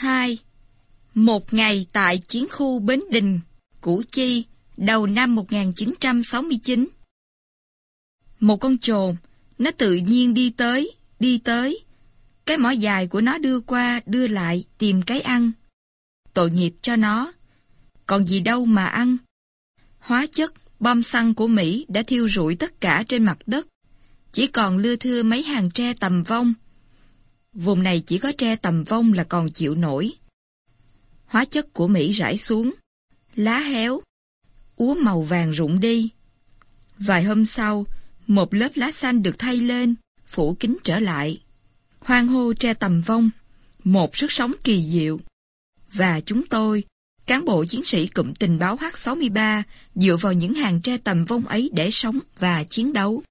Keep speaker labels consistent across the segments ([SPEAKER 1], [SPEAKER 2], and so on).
[SPEAKER 1] 2. Một ngày tại chiến khu Bến Đình, Củ Chi, đầu năm 1969. Một con trồn, nó tự nhiên đi tới, đi tới. Cái mỏ dài của nó đưa qua, đưa lại, tìm cái ăn. Tội nghiệp cho nó. Còn gì đâu mà ăn. Hóa chất, bom xăng của Mỹ đã thiêu rụi tất cả trên mặt đất. Chỉ còn lưa thưa mấy hàng tre tầm vong. Vùng này chỉ có tre tầm vong là còn chịu nổi. Hóa chất của Mỹ rải xuống. Lá héo. Úa màu vàng rụng đi. Vài hôm sau, một lớp lá xanh được thay lên, phủ kính trở lại. Hoang hô tre tầm vong. Một sức sống kỳ diệu. Và chúng tôi, cán bộ chiến sĩ cụm tình báo H63 dựa vào những hàng tre tầm vong ấy để sống và chiến đấu.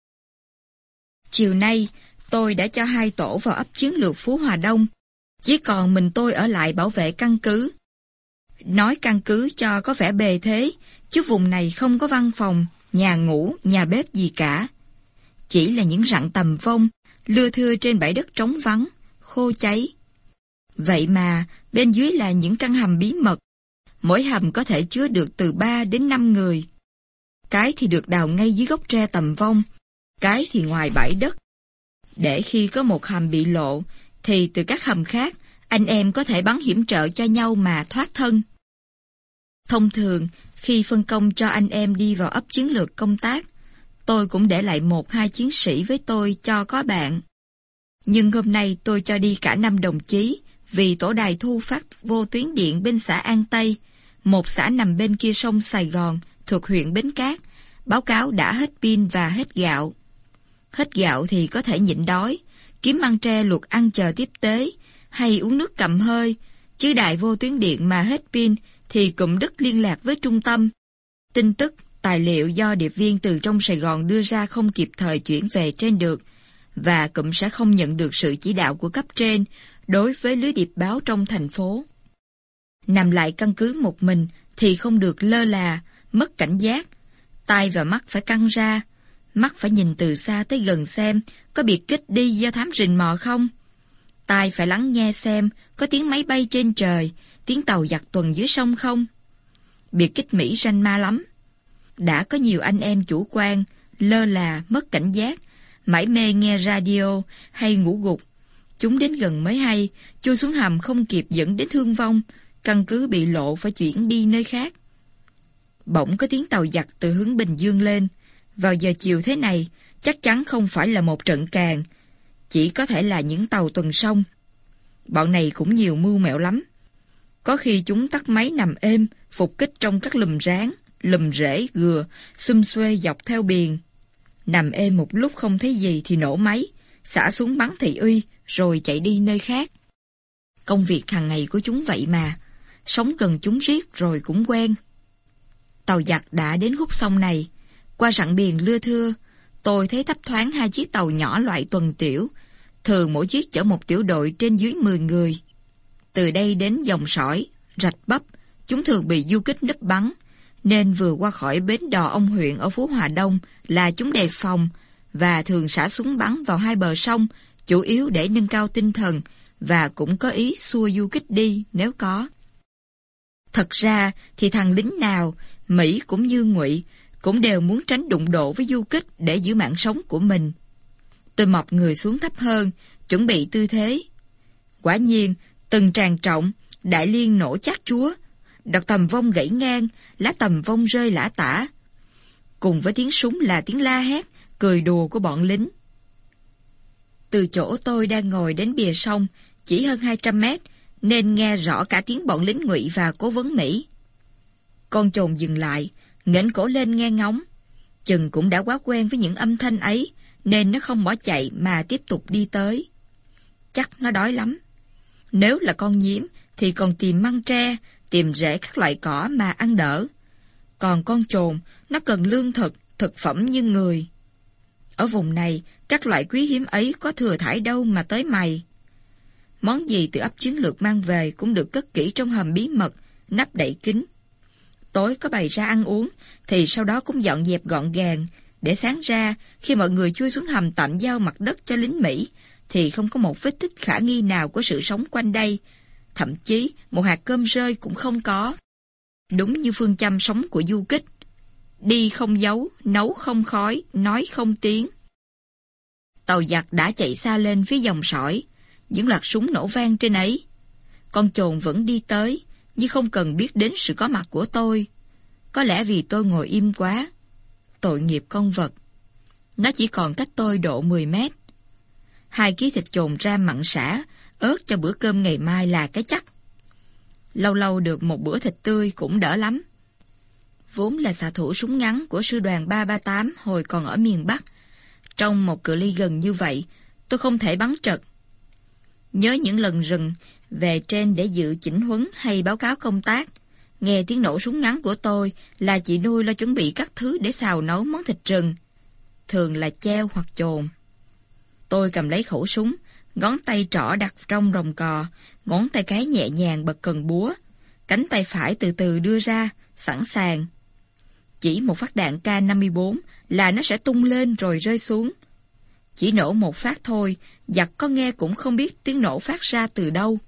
[SPEAKER 1] Chiều nay, tôi đã cho hai tổ vào ấp chiến lược Phú Hòa Đông. Chỉ còn mình tôi ở lại bảo vệ căn cứ. Nói căn cứ cho có vẻ bề thế, chứ vùng này không có văn phòng, nhà ngủ, nhà bếp gì cả. Chỉ là những rặng tầm vong, lưa thưa trên bãi đất trống vắng, khô cháy. Vậy mà, bên dưới là những căn hầm bí mật. Mỗi hầm có thể chứa được từ 3 đến 5 người. Cái thì được đào ngay dưới gốc tre tầm vong, cái thì ngoài bãi đất. Để khi có một hầm bị lộ, thì từ các hầm khác, anh em có thể bắn hiểm trợ cho nhau mà thoát thân. Thông thường, khi phân công cho anh em đi vào ấp chiến lược công tác, tôi cũng để lại một hai chiến sĩ với tôi cho có bạn. Nhưng hôm nay tôi cho đi cả năm đồng chí vì tổ đài thu phát vô tuyến điện bên xã An Tây, một xã nằm bên kia sông Sài Gòn thuộc huyện Bến Cát, báo cáo đã hết pin và hết gạo. Hết gạo thì có thể nhịn đói, kiếm măng tre luộc ăn chờ tiếp tế, hay uống nước cầm hơi, chứ đại vô tuyến điện mà hết pin thì cụm đất liên lạc với trung tâm. Tin tức, tài liệu do điệp viên từ trong Sài Gòn đưa ra không kịp thời chuyển về trên được, và cụm sẽ không nhận được sự chỉ đạo của cấp trên đối với lưới điệp báo trong thành phố. Nằm lại căn cứ một mình thì không được lơ là, mất cảnh giác. Tai và mắt phải căng ra, mắt phải nhìn từ xa tới gần xem có biệt kích đi do thám rình mò không. Tai phải lắng nghe xem có tiếng máy bay trên trời, tiếng tàu giặt tuần dưới sông không? Biệt kích Mỹ ranh ma lắm. Đã có nhiều anh em chủ quan, lơ là, mất cảnh giác, mãi mê nghe radio hay ngủ gục. Chúng đến gần mới hay, chui xuống hầm không kịp dẫn đến thương vong, căn cứ bị lộ phải chuyển đi nơi khác. Bỗng có tiếng tàu giặt từ hướng Bình Dương lên. Vào giờ chiều thế này, chắc chắn không phải là một trận càng, chỉ có thể là những tàu tuần sông. Bọn này cũng nhiều mưu mẹo lắm. Có khi chúng tắt máy nằm êm, phục kích trong các lùm ráng, lùm rễ, gừa, xum xuê dọc theo biển. Nằm êm một lúc không thấy gì thì nổ máy, xả xuống bắn thị uy, rồi chạy đi nơi khác. Công việc hàng ngày của chúng vậy mà, sống gần chúng riết rồi cũng quen. Tàu giặc đã đến khúc sông này, qua rặng biển lưa thưa, tôi thấy thấp thoáng hai chiếc tàu nhỏ loại tuần tiểu, thường mỗi chiếc chở một tiểu đội trên dưới 10 người. Từ đây đến dòng sỏi, rạch bắp, chúng thường bị du kích nấp bắn, nên vừa qua khỏi bến đò ông huyện ở Phú Hòa Đông là chúng đề phòng và thường xả súng bắn vào hai bờ sông, chủ yếu để nâng cao tinh thần và cũng có ý xua du kích đi nếu có. Thật ra thì thằng lính nào, Mỹ cũng như Ngụy cũng đều muốn tránh đụng độ với du kích để giữ mạng sống của mình. Tôi mọc người xuống thấp hơn, chuẩn bị tư thế. Quả nhiên, từng tràn trọng, đại liên nổ chát chúa, đọt tầm vong gãy ngang, lá tầm vong rơi lã tả. Cùng với tiếng súng là tiếng la hét, cười đùa của bọn lính. Từ chỗ tôi đang ngồi đến bìa sông, chỉ hơn 200 mét, nên nghe rõ cả tiếng bọn lính ngụy và cố vấn Mỹ. Con trồn dừng lại, ngẩng cổ lên nghe ngóng. Chừng cũng đã quá quen với những âm thanh ấy, nên nó không bỏ chạy mà tiếp tục đi tới. Chắc nó đói lắm. Nếu là con nhiễm, thì còn tìm măng tre, tìm rễ các loại cỏ mà ăn đỡ. Còn con trồn, nó cần lương thực, thực phẩm như người. Ở vùng này, các loại quý hiếm ấy có thừa thải đâu mà tới mày. Món gì từ ấp chiến lược mang về cũng được cất kỹ trong hầm bí mật, nắp đậy kín. Tối có bày ra ăn uống, thì sau đó cũng dọn dẹp gọn gàng, để sáng ra, khi mọi người chui xuống hầm tạm giao mặt đất cho lính Mỹ, thì không có một vết tích khả nghi nào của sự sống quanh đây. thậm chí một hạt cơm rơi cũng không có. Đúng như phương châm sống của du kích. Đi không giấu, nấu không khói, nói không tiếng. Tàu giặc đã chạy xa lên phía dòng sỏi, những loạt súng nổ vang trên ấy. Con chồn vẫn đi tới, nhưng không cần biết đến sự có mặt của tôi. Có lẽ vì tôi ngồi im quá. Tội nghiệp con vật. Nó chỉ còn cách tôi độ 10 mét. Hai ký thịt trồn ra mặn xả, ớt cho bữa cơm ngày mai là cái chắc. Lâu lâu được một bữa thịt tươi cũng đỡ lắm. Vốn là xạ thủ súng ngắn của sư đoàn 338 hồi còn ở miền Bắc. Trong một cự ly gần như vậy, tôi không thể bắn trật. Nhớ những lần rừng về trên để dự chỉnh huấn hay báo cáo công tác. Nghe tiếng nổ súng ngắn của tôi là chị nuôi lo chuẩn bị các thứ để xào nấu món thịt rừng. Thường là treo hoặc chồn. Tôi cầm lấy khẩu súng, ngón tay trỏ đặt trong rồng cò, ngón tay cái nhẹ nhàng bật cần búa. Cánh tay phải từ từ đưa ra, sẵn sàng. Chỉ một phát đạn K-54 là nó sẽ tung lên rồi rơi xuống. Chỉ nổ một phát thôi, giặc có nghe cũng không biết tiếng nổ phát ra từ đâu.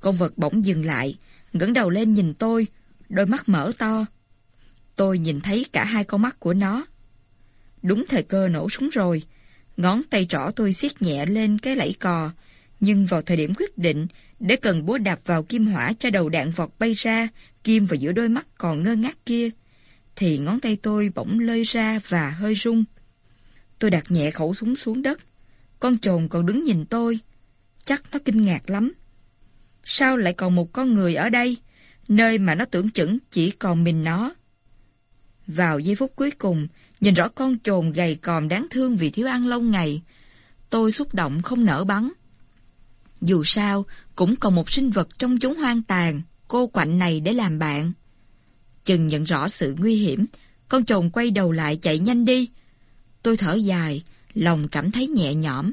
[SPEAKER 1] Con vật bỗng dừng lại, ngẩng đầu lên nhìn tôi, đôi mắt mở to. Tôi nhìn thấy cả hai con mắt của nó. Đúng thời cơ nổ súng rồi, ngón tay trỏ tôi siết nhẹ lên cái lẫy cò, nhưng vào thời điểm quyết định, để cần búa đạp vào kim hỏa cho đầu đạn vọt bay ra, kim vào giữa đôi mắt còn ngơ ngác kia, thì ngón tay tôi bỗng lơi ra và hơi rung. Tôi đặt nhẹ khẩu súng xuống đất. Con trồn còn đứng nhìn tôi. Chắc nó kinh ngạc lắm. Sao lại còn một con người ở đây, nơi mà nó tưởng chừng chỉ còn mình nó? Vào giây phút cuối cùng, nhìn rõ con trồn gầy còm đáng thương vì thiếu ăn lâu ngày, tôi xúc động không nở bắn. Dù sao, cũng còn một sinh vật trong chúng hoang tàn, cô quạnh này để làm bạn. Chừng nhận rõ sự nguy hiểm, con trồn quay đầu lại chạy nhanh đi. Tôi thở dài, lòng cảm thấy nhẹ nhõm.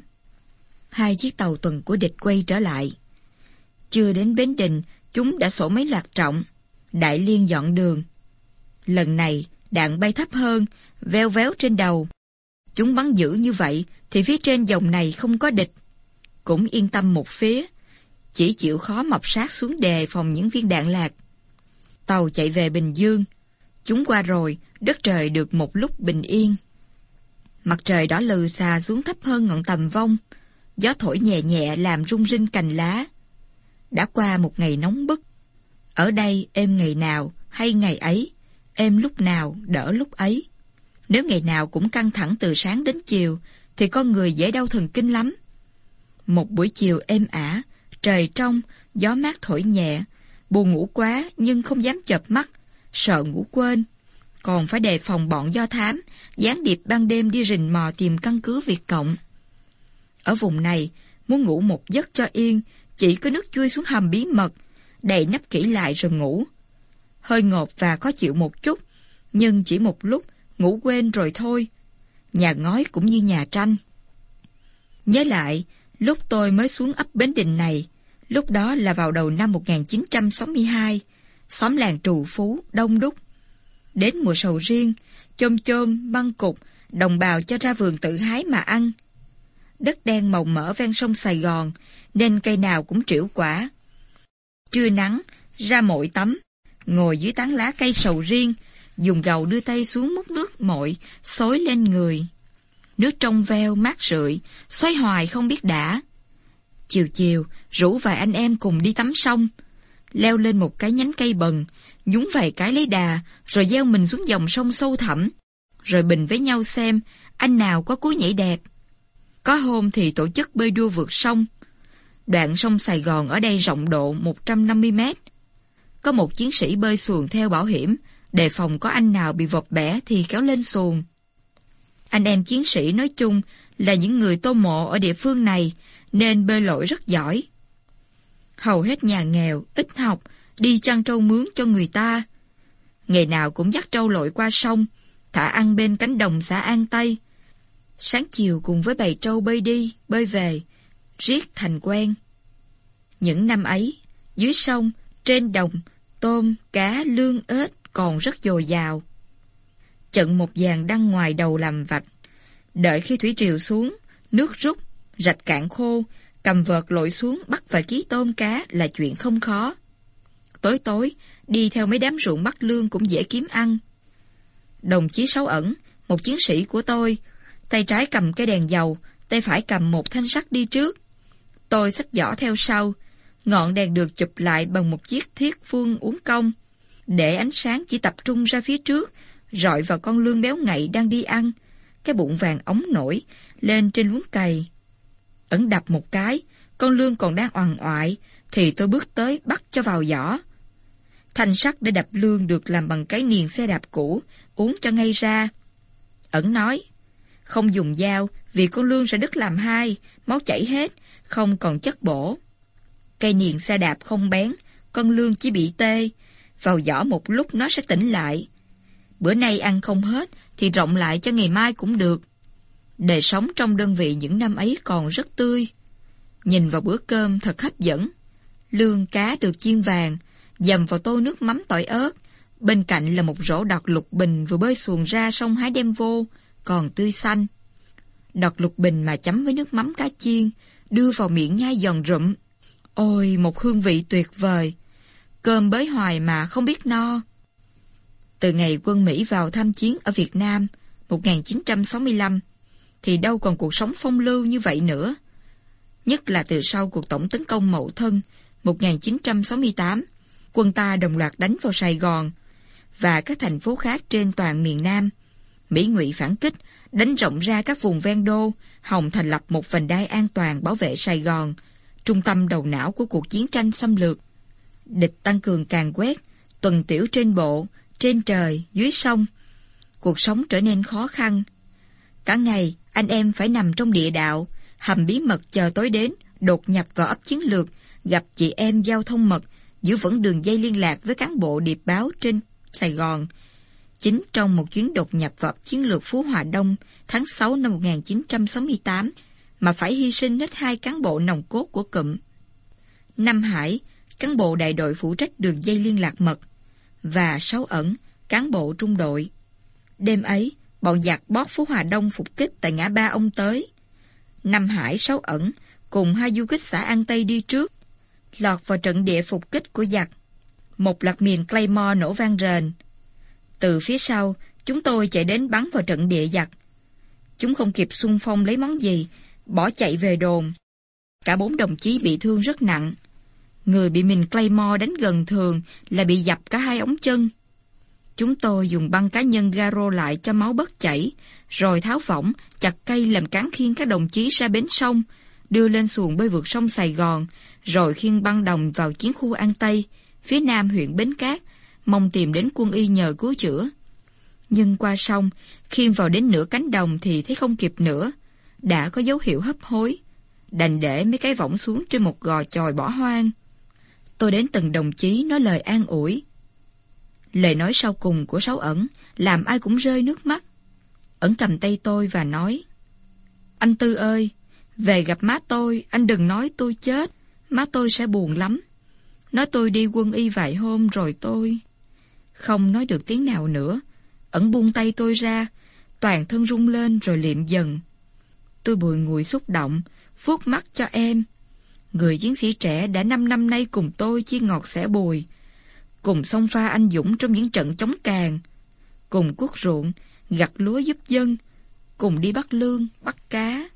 [SPEAKER 1] Hai chiếc tàu tuần của địch quay trở lại. Chưa đến Bến Đình, chúng đã sổ mấy loạt trọng. Đại liên dọn đường. Lần này, đạn bay thấp hơn, veo véo trên đầu. Chúng bắn dữ như vậy, thì phía trên dòng này không có địch. Cũng yên tâm một phía, chỉ chịu khó mọc sát xuống đề phòng những viên đạn lạc. Tàu chạy về Bình Dương. Chúng qua rồi, đất trời được một lúc bình yên. Mặt trời đỏ lừ xà xuống thấp hơn ngọn tầm vong. Gió thổi nhẹ nhẹ làm rung rinh cành lá. Đã qua một ngày nóng bức. Ở đây êm ngày nào hay ngày ấy, êm lúc nào đỡ lúc ấy. Nếu ngày nào cũng căng thẳng từ sáng đến chiều, thì con người dễ đau thần kinh lắm. Một buổi chiều êm ả, trời trong, gió mát thổi nhẹ, buồn ngủ quá nhưng không dám chợp mắt, sợ ngủ quên. Còn phải đề phòng bọn do thám, gián điệp ban đêm đi rình mò tìm căn cứ Việt Cộng. Ở vùng này, muốn ngủ một giấc cho yên, chỉ có nước chui xuống hầm bí mật, đậy nắp kỹ lại rồi ngủ. Hơi ngột và khó chịu một chút, nhưng chỉ một lúc, ngủ quên rồi thôi. Nhà ngói cũng như nhà tranh. Nhớ lại, lúc tôi mới xuống ấp Bến Đình này, lúc đó là vào đầu năm 1962, xóm làng Trù Phú, Đông Đúc. Đến mùa sầu riêng, chôm chôm, băng cục, đồng bào cho ra vườn tự hái mà ăn. Đất đen màu mỡ ven sông Sài Gòn, nên cây nào cũng triểu quả. Trưa nắng, ra mội tắm, ngồi dưới tán lá cây sầu riêng, dùng gầu đưa tay xuống múc nước mội, xối lên người. Nước trong veo, mát rượi, xoay hoài không biết đã. Chiều chiều, rủ vài anh em cùng đi tắm sông, leo lên một cái nhánh cây bần, nhúng vài cái lấy đà, rồi gieo mình xuống dòng sông sâu thẳm, rồi bình với nhau xem anh nào có cú nhảy đẹp. Có hôm thì tổ chức bơi đua vượt sông. Đoạn sông Sài Gòn ở đây rộng độ 150 mét. Có một chiến sĩ bơi xuồng theo bảo hiểm, đề phòng có anh nào bị vọt bẻ thì kéo lên xuồng. Anh em chiến sĩ nói chung là những người tô mộ ở địa phương này nên bơi lội rất giỏi. Hầu hết nhà nghèo, ít học, đi chăn trâu mướn cho người ta. Ngày nào cũng dắt trâu lội qua sông, thả ăn bên cánh đồng xã An Tây. Sáng chiều cùng với bầy trâu bơi đi, bơi về, riết thành quen. Những năm ấy, dưới sông, trên đồng, tôm, cá, lương ếch còn rất dồi dào. Chận một vàng đăng ngoài đầu làm vạch. Đợi khi thủy triều xuống, nước rút, rạch cạn khô, Cầm vợt lội xuống bắt vài ký tôm cá là chuyện không khó. Tối tối, đi theo mấy đám ruộng bắt lương cũng dễ kiếm ăn. Đồng chí Sáu Ẩn, một chiến sĩ của tôi, tay trái cầm cái đèn dầu, tay phải cầm một thanh sắt đi trước. Tôi xách giỏ theo sau, ngọn đèn được chụp lại bằng một chiếc thiết phương uống công, để ánh sáng chỉ tập trung ra phía trước, rọi vào con lương béo ngậy đang đi ăn, cái bụng vàng ống nổi, lên trên luống cày. Ẩn đập một cái, con lương còn đang oằn oại, thì tôi bước tới bắt cho vào giỏ. Thanh sắt để đập lương được làm bằng cái niền xe đạp cũ, uống cho ngay ra. Ẩn nói, không dùng dao vì con lương sẽ đứt làm hai, máu chảy hết, không còn chất bổ. Cây niền xe đạp không bén, con lương chỉ bị tê, vào giỏ một lúc nó sẽ tỉnh lại. Bữa nay ăn không hết thì rộng lại cho ngày mai cũng được. Đời sống trong đơn vị những năm ấy còn rất tươi. Nhìn vào bữa cơm thật hấp dẫn. Lương cá được chiên vàng, dầm vào tô nước mắm tỏi ớt. Bên cạnh là một rổ đọt lục bình vừa bơi xuồng ra sông hái đem vô, còn tươi xanh. Đọt lục bình mà chấm với nước mắm cá chiên, đưa vào miệng nhai giòn rụm. Ôi, một hương vị tuyệt vời. Cơm bới hoài mà không biết no. Từ ngày quân Mỹ vào tham chiến ở Việt Nam 1965 thì đâu còn cuộc sống phong lưu như vậy nữa. Nhất là từ sau cuộc tổng tấn công Mậu Thân 1968, quân ta đồng loạt đánh vào Sài Gòn và các thành phố khác trên toàn miền Nam. Mỹ ngụy phản kích, đánh rộng ra các vùng ven đô, hòng thành lập một vành đai an toàn bảo vệ Sài Gòn, trung tâm đầu não của cuộc chiến tranh xâm lược. Địch tăng cường càng quét, tuần tiểu trên bộ, trên trời, dưới sông. Cuộc sống trở nên khó khăn. Cả ngày, anh em phải nằm trong địa đạo, hầm bí mật chờ tối đến, đột nhập vào ấp chiến lược, gặp chị em giao thông mật, giữ vững đường dây liên lạc với cán bộ điệp báo trên Sài Gòn. Chính trong một chuyến đột nhập vào chiến lược Phú Hòa Đông tháng 6 năm 1968 mà phải hy sinh hết hai cán bộ nòng cốt của cụm. Nam Hải, cán bộ đại đội phụ trách đường dây liên lạc mật, và Sáu Ẩn, cán bộ trung đội. Đêm ấy, bọn giặc bót Phú Hòa Đông phục kích tại ngã ba ông tới. Nam Hải, Sáu Ẩn cùng hai du kích xã An Tây đi trước, lọt vào trận địa phục kích của giặc. Một loạt miền Claymore nổ vang rền. Từ phía sau, chúng tôi chạy đến bắn vào trận địa giặc. Chúng không kịp xung phong lấy món gì, bỏ chạy về đồn. Cả bốn đồng chí bị thương rất nặng. Người bị mình Claymore đánh gần thường là bị dập cả hai ống chân. Chúng tôi dùng băng cá nhân garo lại cho máu bất chảy, rồi tháo phỏng, chặt cây làm cán khiên các đồng chí ra bến sông, đưa lên xuồng bơi vượt sông Sài Gòn, rồi khiêng băng đồng vào chiến khu An Tây, phía nam huyện Bến Cát, mong tìm đến quân y nhờ cứu chữa. Nhưng qua sông, khiêng vào đến nửa cánh đồng thì thấy không kịp nữa, đã có dấu hiệu hấp hối. Đành để mấy cái võng xuống trên một gò chòi bỏ hoang. Tôi đến từng đồng chí nói lời an ủi. Lời nói sau cùng của Sáu ẩn làm ai cũng rơi nước mắt. Ẩn cầm tay tôi và nói Anh Tư ơi, về gặp má tôi, anh đừng nói tôi chết, má tôi sẽ buồn lắm. Nói tôi đi quân y vài hôm rồi tôi... Không nói được tiếng nào nữa, ẩn buông tay tôi ra, toàn thân rung lên rồi liệm dần. Tôi bùi ngùi xúc động, vuốt mắt cho em. Người chiến sĩ trẻ đã 5 năm nay cùng tôi chia ngọt sẻ bùi, cùng song pha anh dũng trong những trận chống càng, cùng cuốc ruộng, gặt lúa giúp dân, cùng đi bắt lương, bắt cá.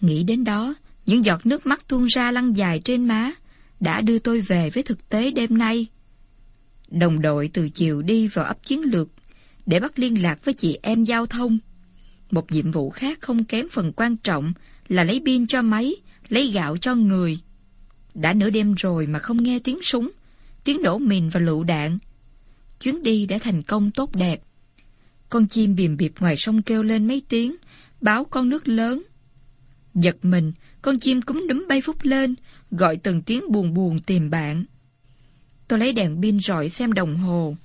[SPEAKER 1] Nghĩ đến đó, những giọt nước mắt tuôn ra lăn dài trên má, đã đưa tôi về với thực tế đêm nay. Đồng đội từ chiều đi vào ấp chiến lược để bắt liên lạc với chị em giao thông. Một nhiệm vụ khác không kém phần quan trọng là lấy pin cho máy, lấy gạo cho người. Đã nửa đêm rồi mà không nghe tiếng súng, tiếng nổ mìn và lựu đạn. Chuyến đi đã thành công tốt đẹp. Con chim bìm bịp ngoài sông kêu lên mấy tiếng, báo con nước lớn. Giật mình, con chim cúm đúm bay phúc lên, gọi từng tiếng buồn buồn tìm bạn. Tôi lấy đèn pin rọi xem đồng hồ.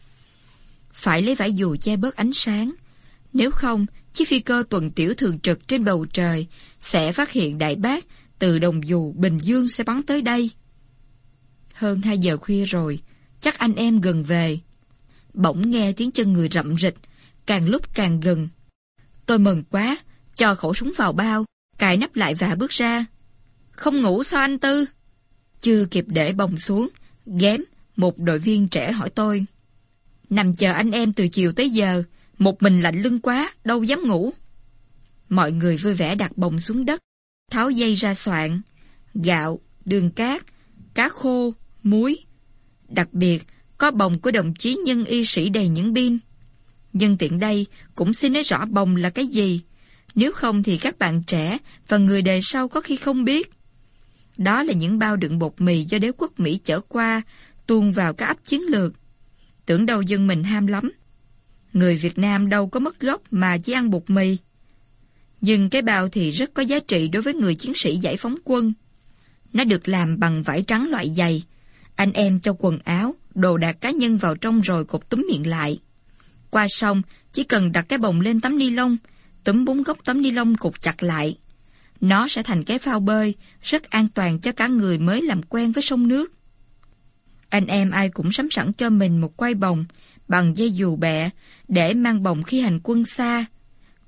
[SPEAKER 1] Phải lấy vải dù che bớt ánh sáng. Nếu không, chiếc phi cơ tuần tiểu thường trực trên bầu trời sẽ phát hiện đại bác từ đồng dù Bình Dương sẽ bắn tới đây. Hơn 2 giờ khuya rồi, chắc anh em gần về. Bỗng nghe tiếng chân người rậm rịch, càng lúc càng gần. Tôi mừng quá, cho khẩu súng vào bao, cài nắp lại và bước ra. Không ngủ sao anh Tư? Chưa kịp để bồng xuống, ghém, một đội viên trẻ hỏi tôi. Nằm chờ anh em từ chiều tới giờ, một mình lạnh lưng quá, đâu dám ngủ. Mọi người vui vẻ đặt bồng xuống đất, tháo dây ra soạn, gạo, đường cát, cá khô, muối. Đặc biệt, có bồng của đồng chí nhân y sĩ đầy những pin. Nhưng tiện đây cũng xin nói rõ bồng là cái gì. Nếu không thì các bạn trẻ và người đời sau có khi không biết. Đó là những bao đựng bột mì do đế quốc Mỹ chở qua, tuôn vào các ấp chiến lược. Tưởng đâu dân mình ham lắm. Người Việt Nam đâu có mất gốc mà chỉ ăn bột mì. Nhưng cái bao thì rất có giá trị đối với người chiến sĩ giải phóng quân. Nó được làm bằng vải trắng loại dày. Anh em cho quần áo, đồ đạc cá nhân vào trong rồi cột túm miệng lại. Qua xong, chỉ cần đặt cái bồng lên tấm ni lông, túm bốn góc tấm ni lông cột chặt lại. Nó sẽ thành cái phao bơi, rất an toàn cho cả người mới làm quen với sông nước. Anh em ai cũng sắm sẵn cho mình một quay bồng bằng dây dù bẹ để mang bồng khi hành quân xa.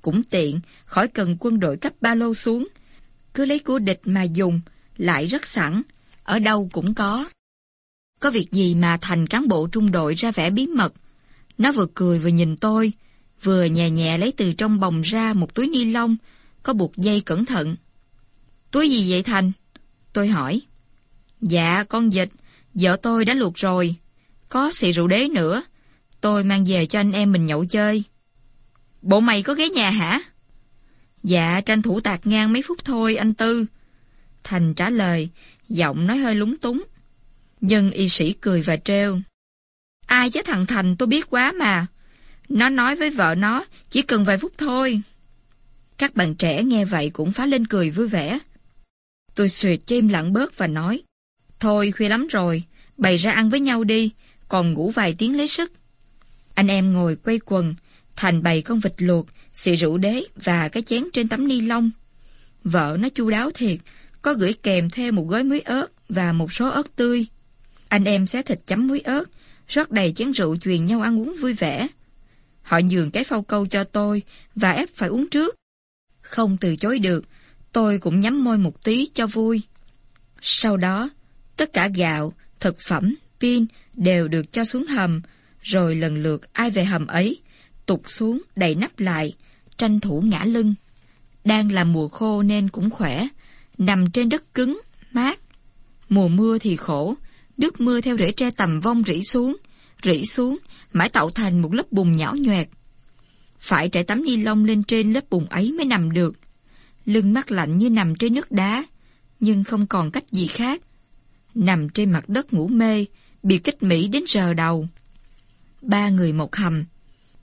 [SPEAKER 1] Cũng tiện, khỏi cần quân đội cấp ba lô xuống. Cứ lấy của địch mà dùng, lại rất sẵn, ở đâu cũng có. Có việc gì mà thành cán bộ trung đội ra vẻ bí mật. Nó vừa cười vừa nhìn tôi, vừa nhẹ nhẹ lấy từ trong bồng ra một túi ni lông, có buộc dây cẩn thận. Túi gì vậy Thành? Tôi hỏi. Dạ, con dịch, vợ tôi đã luộc rồi. Có xì rượu đế nữa. Tôi mang về cho anh em mình nhậu chơi. Bộ mày có ghé nhà hả? Dạ, tranh thủ tạt ngang mấy phút thôi, anh Tư. Thành trả lời, giọng nói hơi lúng túng. Nhưng y sĩ cười và treo. Ai chứ thằng Thành tôi biết quá mà. Nó nói với vợ nó, chỉ cần vài phút thôi. Các bạn trẻ nghe vậy cũng phá lên cười vui vẻ. Tôi suyệt cho im lặng bớt và nói, Thôi khuya lắm rồi, bày ra ăn với nhau đi, còn ngủ vài tiếng lấy sức. Anh em ngồi quay quần, Thành bày con vịt luộc, xì rượu đế và cái chén trên tấm ni lông. Vợ nó chu đáo thiệt, có gửi kèm thêm một gói muối ớt và một số ớt tươi. Anh em xé thịt chấm muối ớt, rót đầy chén rượu truyền nhau ăn uống vui vẻ. Họ nhường cái phao câu cho tôi và ép phải uống trước. Không từ chối được, tôi cũng nhắm môi một tí cho vui. Sau đó, tất cả gạo, thực phẩm, pin đều được cho xuống hầm, rồi lần lượt ai về hầm ấy, tụt xuống đầy nắp lại, tranh thủ ngã lưng. Đang là mùa khô nên cũng khỏe, nằm trên đất cứng, mát. Mùa mưa thì khổ, nước mưa theo rễ tre tầm vong rỉ xuống, rỉ xuống, mãi tạo thành một lớp bùn nhão nhoẹt. Phải trải tấm ni lông lên trên lớp bùn ấy mới nằm được. Lưng mắt lạnh như nằm trên nước đá, nhưng không còn cách gì khác. Nằm trên mặt đất ngủ mê, bị kích Mỹ đến giờ đầu. Ba người một hầm.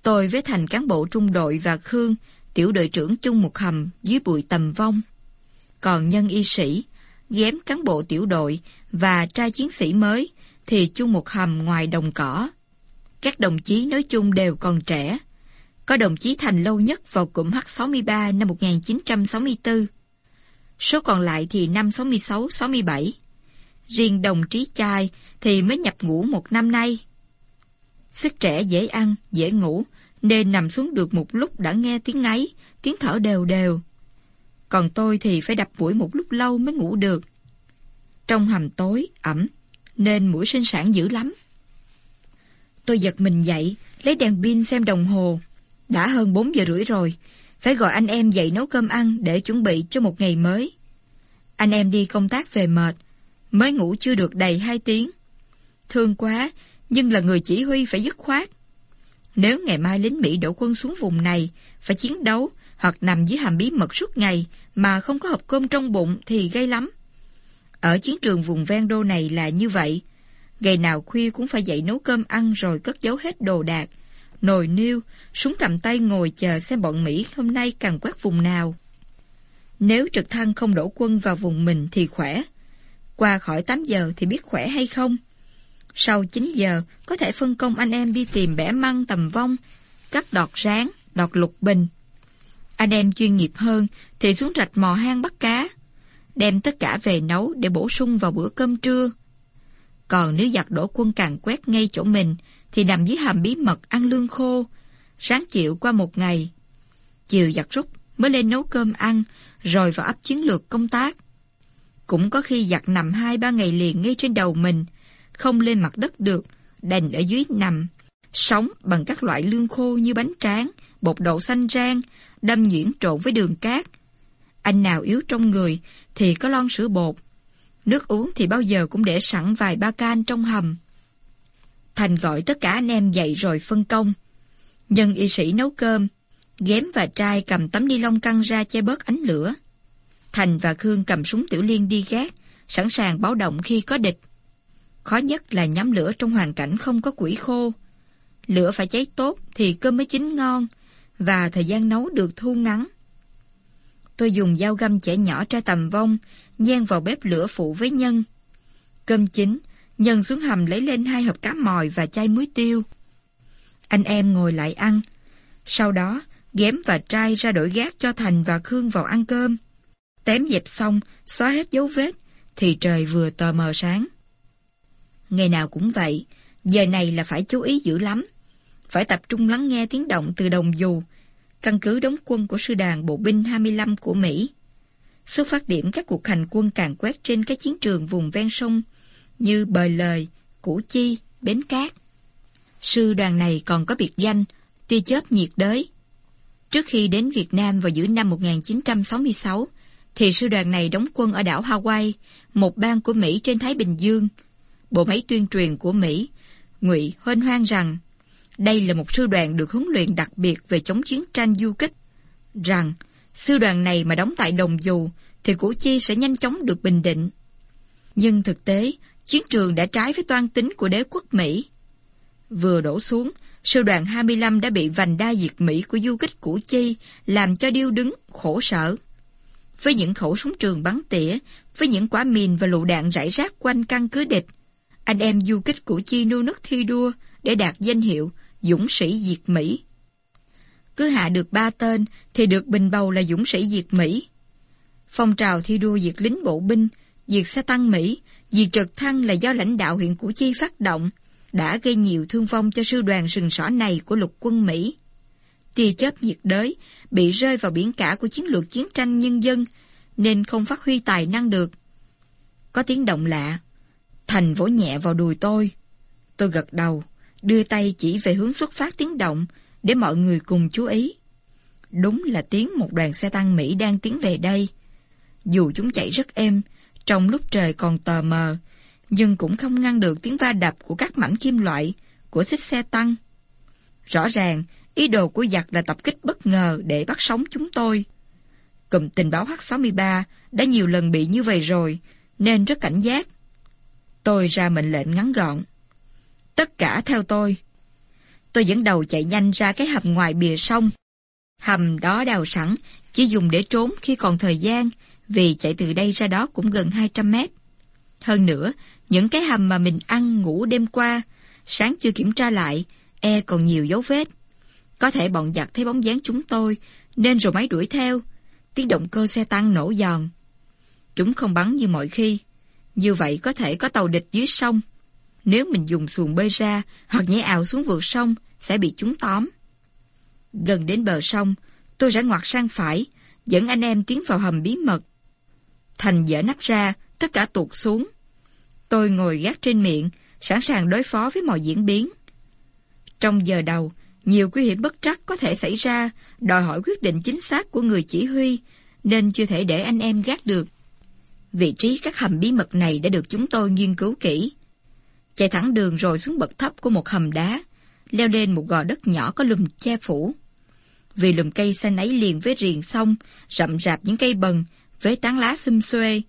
[SPEAKER 1] Tôi với thành cán bộ trung đội và Khương, tiểu đội trưởng chung một hầm dưới bụi tầm vong. Còn nhân y sĩ, ghém cán bộ tiểu đội và trai chiến sĩ mới thì chung một hầm ngoài đồng cỏ. Các đồng chí nói chung đều còn trẻ. Có đồng chí thành lâu nhất vào cụm H63 năm 1964. Số còn lại thì năm 66-67. Riêng đồng chí trai thì mới nhập ngũ một năm nay. Sức trẻ dễ ăn, dễ ngủ, nên nằm xuống được một lúc đã nghe tiếng ngáy, tiếng thở đều đều. Còn tôi thì phải đập mũi một lúc lâu mới ngủ được. Trong hầm tối, ẩm, nên mũi sinh sản dữ lắm. Tôi giật mình dậy, lấy đèn pin xem đồng hồ. Đã hơn 4 giờ rưỡi rồi, phải gọi anh em dậy nấu cơm ăn để chuẩn bị cho một ngày mới. Anh em đi công tác về mệt, mới ngủ chưa được đầy 2 tiếng. Thương quá, nhưng là người chỉ huy phải dứt khoát. Nếu ngày mai lính Mỹ đổ quân xuống vùng này, phải chiến đấu hoặc nằm dưới hàm bí mật suốt ngày mà không có hộp cơm trong bụng thì gây lắm. Ở chiến trường vùng ven đô này là như vậy. Ngày nào khuya cũng phải dậy nấu cơm ăn rồi cất giấu hết đồ đạc. Nồi niêu, súng cầm tay ngồi chờ xem bọn Mỹ hôm nay càng quét vùng nào. Nếu trực thăng không đổ quân vào vùng mình thì khỏe. Qua khỏi 8 giờ thì biết khỏe hay không. Sau 9 giờ, có thể phân công anh em đi tìm bẻ măng tầm vong, cắt đọt ráng, đọt lục bình. Anh em chuyên nghiệp hơn thì xuống rạch mò hang bắt cá, đem tất cả về nấu để bổ sung vào bữa cơm trưa. Còn nếu giặc đổ quân càng quét ngay chỗ mình, thì nằm dưới hầm bí mật ăn lương khô, ráng chịu qua một ngày. Chiều giặc rút mới lên nấu cơm ăn, rồi vào ấp chiến lược công tác. Cũng có khi giặt nằm hai ba ngày liền ngay trên đầu mình, không lên mặt đất được, đành ở dưới nằm. Sống bằng các loại lương khô như bánh tráng, bột đậu xanh rang, đâm nhuyễn trộn với đường cát. Anh nào yếu trong người thì có lon sữa bột. Nước uống thì bao giờ cũng để sẵn vài ba can trong hầm. Thành gọi tất cả anh em dậy rồi phân công. Nhân y sĩ nấu cơm, ghém và trai cầm tấm ni lông căng ra che bớt ánh lửa. Thành và Khương cầm súng tiểu liên đi gác, sẵn sàng báo động khi có địch. Khó nhất là nhắm lửa trong hoàn cảnh không có quỷ khô. Lửa phải cháy tốt thì cơm mới chín ngon, và thời gian nấu được thu ngắn. Tôi dùng dao găm chẻ nhỏ ra tầm vong, nhen vào bếp lửa phụ với nhân. Cơm chín, nhân xuống hầm lấy lên hai hộp cá mòi và chai muối tiêu. Anh em ngồi lại ăn. Sau đó, ghém và trai ra đổi gác cho Thành và Khương vào ăn cơm. Tém dẹp xong, xóa hết dấu vết, thì trời vừa tờ mờ sáng. Ngày nào cũng vậy, giờ này là phải chú ý dữ lắm. Phải tập trung lắng nghe tiếng động từ đồng dù, căn cứ đóng quân của sư đoàn bộ binh 25 của Mỹ. Xuất phát điểm các cuộc hành quân càng quét trên các chiến trường vùng ven sông như Bời Lời, Củ Chi, Bến Cát. Sư đoàn này còn có biệt danh tia chớp nhiệt đới. Trước khi đến Việt Nam vào giữa năm 1966, thì sư đoàn này đóng quân ở đảo Hawaii, một bang của Mỹ trên Thái Bình Dương. Bộ máy tuyên truyền của Mỹ, ngụy hoên hoang rằng đây là một sư đoàn được huấn luyện đặc biệt về chống chiến tranh du kích, rằng sư đoàn này mà đóng tại Đồng Dù thì Củ Chi sẽ nhanh chóng được bình định. Nhưng thực tế, chiến trường đã trái với toan tính của đế quốc Mỹ. Vừa đổ xuống, sư đoàn 25 đã bị vành đa diệt Mỹ của du kích Củ Chi làm cho điêu đứng, khổ sở. Với những khẩu súng trường bắn tỉa, với những quả mìn và lựu đạn rải rác quanh căn cứ địch, anh em du kích Củ Chi nô nức thi đua để đạt danh hiệu Dũng sĩ diệt Mỹ. Cứ hạ được ba tên thì được bình bầu là Dũng sĩ diệt Mỹ. Phong trào thi đua diệt lính bộ binh, diệt xe tăng Mỹ, diệt trực thăng là do lãnh đạo huyện Củ Chi phát động, đã gây nhiều thương vong cho sư đoàn sừng sỏ này của lục quân Mỹ. Tia chớp nhiệt đới bị rơi vào biển cả của chiến lược chiến tranh nhân dân nên không phát huy tài năng được. Có tiếng động lạ. Thành vỗ nhẹ vào đùi tôi. Tôi gật đầu, đưa tay chỉ về hướng xuất phát tiếng động để mọi người cùng chú ý. Đúng là tiếng một đoàn xe tăng Mỹ đang tiến về đây. Dù chúng chạy rất êm, trong lúc trời còn tờ mờ, nhưng cũng không ngăn được tiếng va đập của các mảnh kim loại, của xích xe tăng. Rõ ràng, ý đồ của giặc là tập kích bất ngờ để bắt sống chúng tôi. Cụm tình báo H-63 đã nhiều lần bị như vậy rồi, nên rất cảnh giác. Tôi ra mệnh lệnh ngắn gọn. Tất cả theo tôi. Tôi dẫn đầu chạy nhanh ra cái hầm ngoài bìa sông. Hầm đó đào sẵn, chỉ dùng để trốn khi còn thời gian, vì chạy từ đây ra đó cũng gần 200 mét. Hơn nữa, những cái hầm mà mình ăn ngủ đêm qua, sáng chưa kiểm tra lại, e còn nhiều dấu vết. Có thể bọn giặc thấy bóng dáng chúng tôi, nên rồi máy đuổi theo. Tiếng động cơ xe tăng nổ giòn. Chúng không bắn như mọi khi. Như vậy có thể có tàu địch dưới sông. Nếu mình dùng xuồng bơi ra hoặc nhảy ảo xuống vượt sông, sẽ bị chúng tóm. Gần đến bờ sông, tôi rẽ ngoặt sang phải, dẫn anh em tiến vào hầm bí mật. Thành dở nắp ra, tất cả tụt xuống. Tôi ngồi gác trên miệng, sẵn sàng đối phó với mọi diễn biến. Trong giờ đầu, nhiều nguy hiểm bất trắc có thể xảy ra, đòi hỏi quyết định chính xác của người chỉ huy, nên chưa thể để anh em gác được. Vị trí các hầm bí mật này đã được chúng tôi nghiên cứu kỹ. Chạy thẳng đường rồi xuống bậc thấp của một hầm đá, leo lên một gò đất nhỏ có lùm che phủ. Vì lùm cây xanh ấy liền với riền sông, rậm rạp những cây bần, với tán lá xum xuê,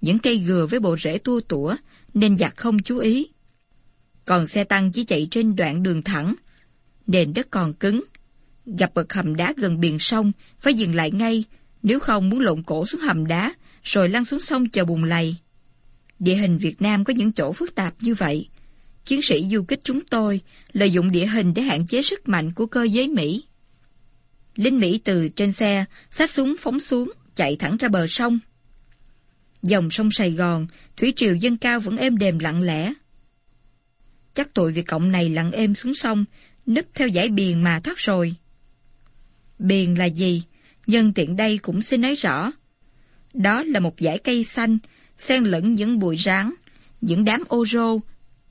[SPEAKER 1] những cây gừa với bộ rễ tua tủa, nên giặc không chú ý. Còn xe tăng chỉ chạy trên đoạn đường thẳng, nền đất còn cứng. Gặp bậc hầm đá gần biển sông, phải dừng lại ngay, nếu không muốn lộn cổ xuống hầm đá, rồi lăn xuống sông chờ bùng lầy. Địa hình Việt Nam có những chỗ phức tạp như vậy. Chiến sĩ du kích chúng tôi lợi dụng địa hình để hạn chế sức mạnh của cơ giới Mỹ. Lính Mỹ từ trên xe, sát súng phóng xuống, chạy thẳng ra bờ sông. Dòng sông Sài Gòn, thủy triều dân cao vẫn êm đềm lặng lẽ. Chắc tội Việt Cộng này lặng êm xuống sông, nấp theo dải biển mà thoát rồi. Biển là gì? Nhân tiện đây cũng xin nói rõ. Đó là một dải cây xanh, xen lẫn những bụi ráng, những đám ô rô,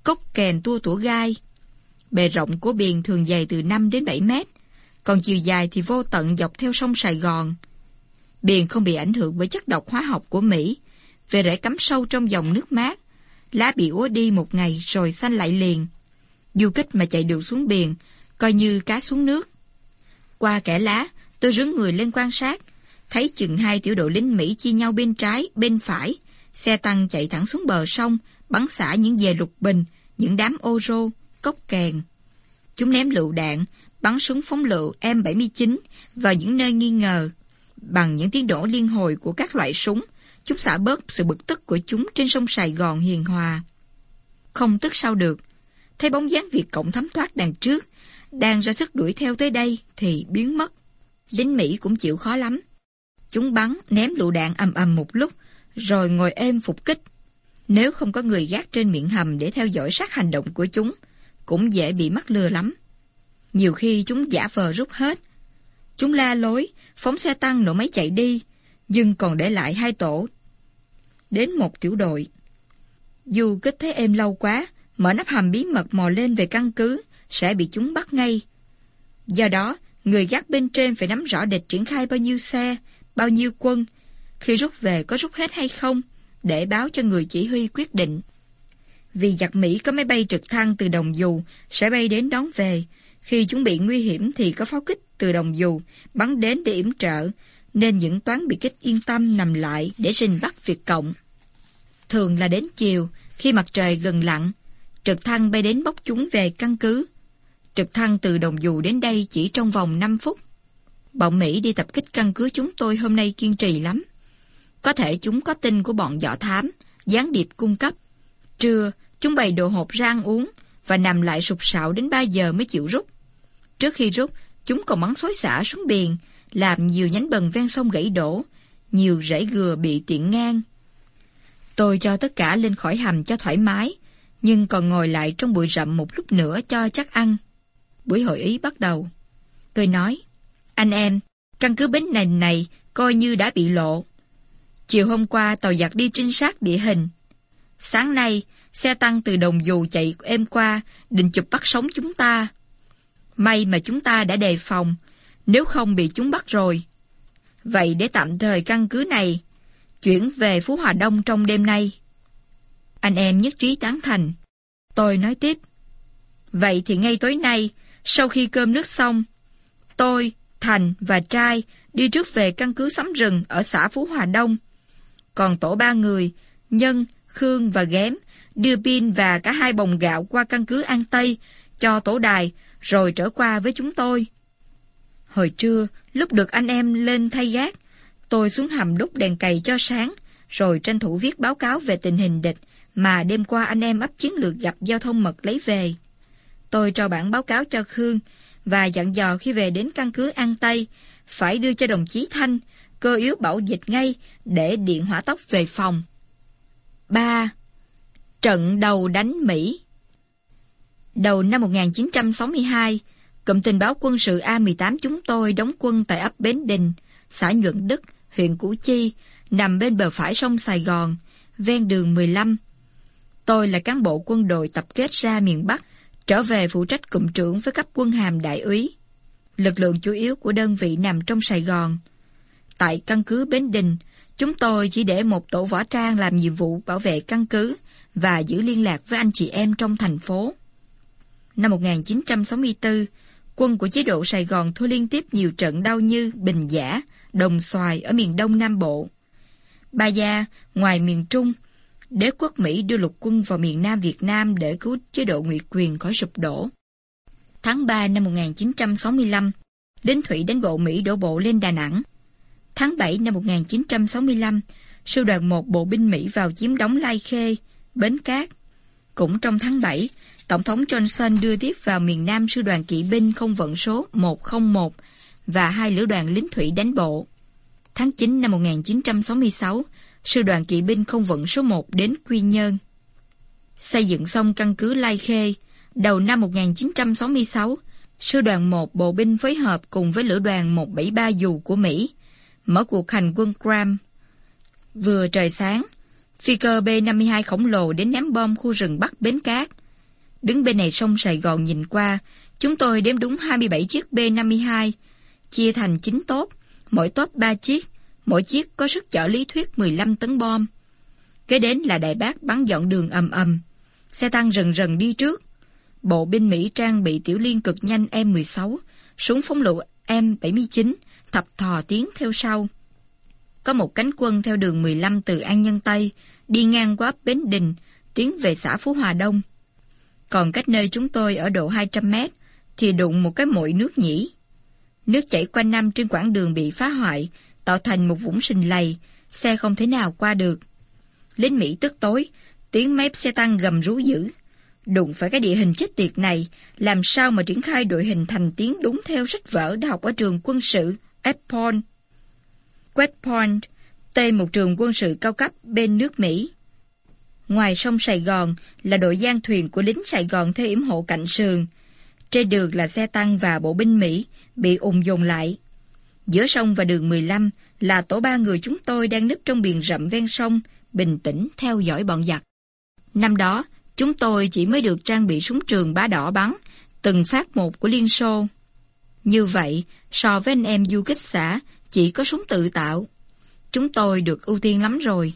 [SPEAKER 1] cốc kèn tua tủa gai. Bề rộng của biển thường dày từ 5 đến 7 mét, còn chiều dài thì vô tận dọc theo sông Sài Gòn. Biển không bị ảnh hưởng bởi chất độc hóa học của Mỹ, về rễ cắm sâu trong dòng nước mát. Lá bị úa đi một ngày rồi xanh lại liền. Du kích mà chạy được xuống biển, coi như cá xuống nước. Qua kẻ lá, tôi rướn người lên quan sát, thấy chừng hai tiểu đội lính Mỹ chia nhau bên trái, bên phải. Xe tăng chạy thẳng xuống bờ sông, bắn xả những dề lục bình, những đám ô rô, cốc kèn. Chúng ném lựu đạn, bắn súng phóng lựu M79 vào những nơi nghi ngờ. Bằng những tiếng nổ liên hồi của các loại súng, chúng xả bớt sự bực tức của chúng trên sông Sài Gòn hiền hòa. Không tức sao được, thấy bóng dáng Việt Cộng thấm thoát đằng trước, đang ra sức đuổi theo tới đây thì biến mất. Lính Mỹ cũng chịu khó lắm. Chúng bắn, ném lựu đạn ầm ầm một lúc, rồi ngồi êm phục kích. Nếu không có người gác trên miệng hầm để theo dõi sát hành động của chúng, cũng dễ bị mắc lừa lắm. Nhiều khi chúng giả vờ rút hết. Chúng la lối, phóng xe tăng nổ máy chạy đi, nhưng còn để lại hai tổ. Đến một tiểu đội. Dù kích thấy êm lâu quá, mở nắp hầm bí mật mò lên về căn cứ, sẽ bị chúng bắt ngay. Do đó, người gác bên trên phải nắm rõ địch triển khai bao nhiêu xe, bao nhiêu quân, khi rút về có rút hết hay không, để báo cho người chỉ huy quyết định. Vì giặc Mỹ có máy bay trực thăng từ đồng dù sẽ bay đến đón về, khi chúng bị nguy hiểm thì có pháo kích từ đồng dù bắn đến để yểm trợ, nên những toán bị kích yên tâm nằm lại để rình bắt Việt Cộng. Thường là đến chiều, khi mặt trời gần lặn, trực thăng bay đến bốc chúng về căn cứ. Trực thăng từ đồng dù đến đây chỉ trong vòng 5 phút. Bọn Mỹ đi tập kích căn cứ chúng tôi hôm nay kiên trì lắm. Có thể chúng có tin của bọn dọ thám, gián điệp cung cấp. Trưa, chúng bày đồ hộp ra ăn uống và nằm lại sụp sạo đến 3 giờ mới chịu rút. Trước khi rút, chúng còn bắn xối xả xuống biển, làm nhiều nhánh bần ven sông gãy đổ, nhiều rễ gừa bị tiện ngang. Tôi cho tất cả lên khỏi hầm cho thoải mái, nhưng còn ngồi lại trong bụi rậm một lúc nữa cho chắc ăn. Buổi hội ý bắt đầu. Tôi nói, anh em, căn cứ bến này này coi như đã bị lộ. Chiều hôm qua tàu giặc đi trinh sát địa hình. Sáng nay, xe tăng từ đồng dù chạy êm qua, định chụp bắt sống chúng ta. May mà chúng ta đã đề phòng, nếu không bị chúng bắt rồi. Vậy để tạm thời căn cứ này, chuyển về Phú Hòa Đông trong đêm nay. Anh em nhất trí tán thành. Tôi nói tiếp. Vậy thì ngay tối nay, sau khi cơm nước xong, tôi, Thành và Trai đi trước về căn cứ sắm rừng ở xã Phú Hòa Đông. Còn tổ ba người, Nhân, Khương và Ghém, đưa pin và cả hai bồng gạo qua căn cứ An Tây cho tổ đài, rồi trở qua với chúng tôi. Hồi trưa, lúc được anh em lên thay gác, tôi xuống hầm đúc đèn cày cho sáng, rồi tranh thủ viết báo cáo về tình hình địch mà đêm qua anh em ấp chiến lược gặp giao thông mật lấy về. Tôi cho bản báo cáo cho Khương và dặn dò khi về đến căn cứ An Tây phải đưa cho đồng chí Thanh cơ yếu bảo dịch ngay để điện hỏa tốc về phòng. 3. Trận đầu đánh Mỹ Đầu năm 1962, Cụm tình báo quân sự A-18 chúng tôi đóng quân tại ấp Bến Đình, xã Nhuận Đức, huyện Củ Chi, nằm bên bờ phải sông Sài Gòn, ven đường 15. Tôi là cán bộ quân đội tập kết ra miền Bắc, trở về phụ trách cụm trưởng với cấp quân hàm đại úy. Lực lượng chủ yếu của đơn vị nằm trong Sài Gòn. Tại căn cứ Bến Đình, chúng tôi chỉ để một tổ võ trang làm nhiệm vụ bảo vệ căn cứ và giữ liên lạc với anh chị em trong thành phố. Năm 1964, quân của chế độ Sài Gòn thua liên tiếp nhiều trận đau như Bình Giả, Đồng Xoài ở miền Đông Nam Bộ. Ba Gia, ngoài miền Trung, đế quốc Mỹ đưa lục quân vào miền Nam Việt Nam để cứu chế độ ngụy quyền khỏi sụp đổ. Tháng 3 năm 1965, lính thủy đánh bộ Mỹ đổ bộ lên Đà Nẵng. Tháng 7 năm 1965, sư đoàn 1 bộ binh Mỹ vào chiếm đóng Lai Khê, Bến Cát. Cũng trong tháng 7, Tổng thống Johnson đưa tiếp vào miền Nam sư đoàn kỵ binh không vận số 101 và hai lữ đoàn lính thủy đánh bộ. Tháng 9 năm 1966, sư đoàn kỵ binh không vận số 1 đến Quy Nhơn. Xây dựng xong căn cứ Lai Khê, đầu năm 1966, sư đoàn 1 bộ binh phối hợp cùng với lữ đoàn 173 dù của Mỹ, mở cuộc hành quân Graham. Vừa trời sáng, Phi cơ B-52 khổng lồ đến ném bom khu rừng Bắc Bến Cát. Đứng bên này sông Sài Gòn nhìn qua, chúng tôi đếm đúng 27 chiếc B-52, chia thành 9 tốp, mỗi tốp 3 chiếc, mỗi chiếc có sức chở lý thuyết 15 tấn bom. Kế đến là đại bác bắn dọn đường ầm ầm, xe tăng rần rần đi trước. Bộ binh Mỹ trang bị tiểu liên cực nhanh M16, súng phóng lựu M79, thập thò tiến theo sau. Có một cánh quân theo đường 15 từ An Nhân Tây, đi ngang qua Bến Đình, tiến về xã Phú Hòa Đông. Còn cách nơi chúng tôi ở độ 200 mét, thì đụng một cái mội nước nhỉ. Nước chảy quanh năm trên quãng đường bị phá hoại, tạo thành một vũng sình lầy, xe không thể nào qua được. Lính Mỹ tức tối, tiếng mép xe tăng gầm rú dữ. Đụng phải cái địa hình chết tiệt này, làm sao mà triển khai đội hình thành tiếng đúng theo sách vở đã học ở trường quân sự West West Point, tên một trường quân sự cao cấp bên nước Mỹ. Ngoài sông Sài Gòn là đội gian thuyền của lính Sài Gòn theo yểm hộ cạnh sườn. Trên đường là xe tăng và bộ binh Mỹ bị ùng dồn lại. Giữa sông và đường 15 là tổ ba người chúng tôi đang núp trong biển rậm ven sông, bình tĩnh theo dõi bọn giặc. Năm đó, chúng tôi chỉ mới được trang bị súng trường bá đỏ bắn, từng phát một của Liên Xô. Như vậy, so với anh em du kích xã, chỉ có súng tự tạo. Chúng tôi được ưu tiên lắm rồi.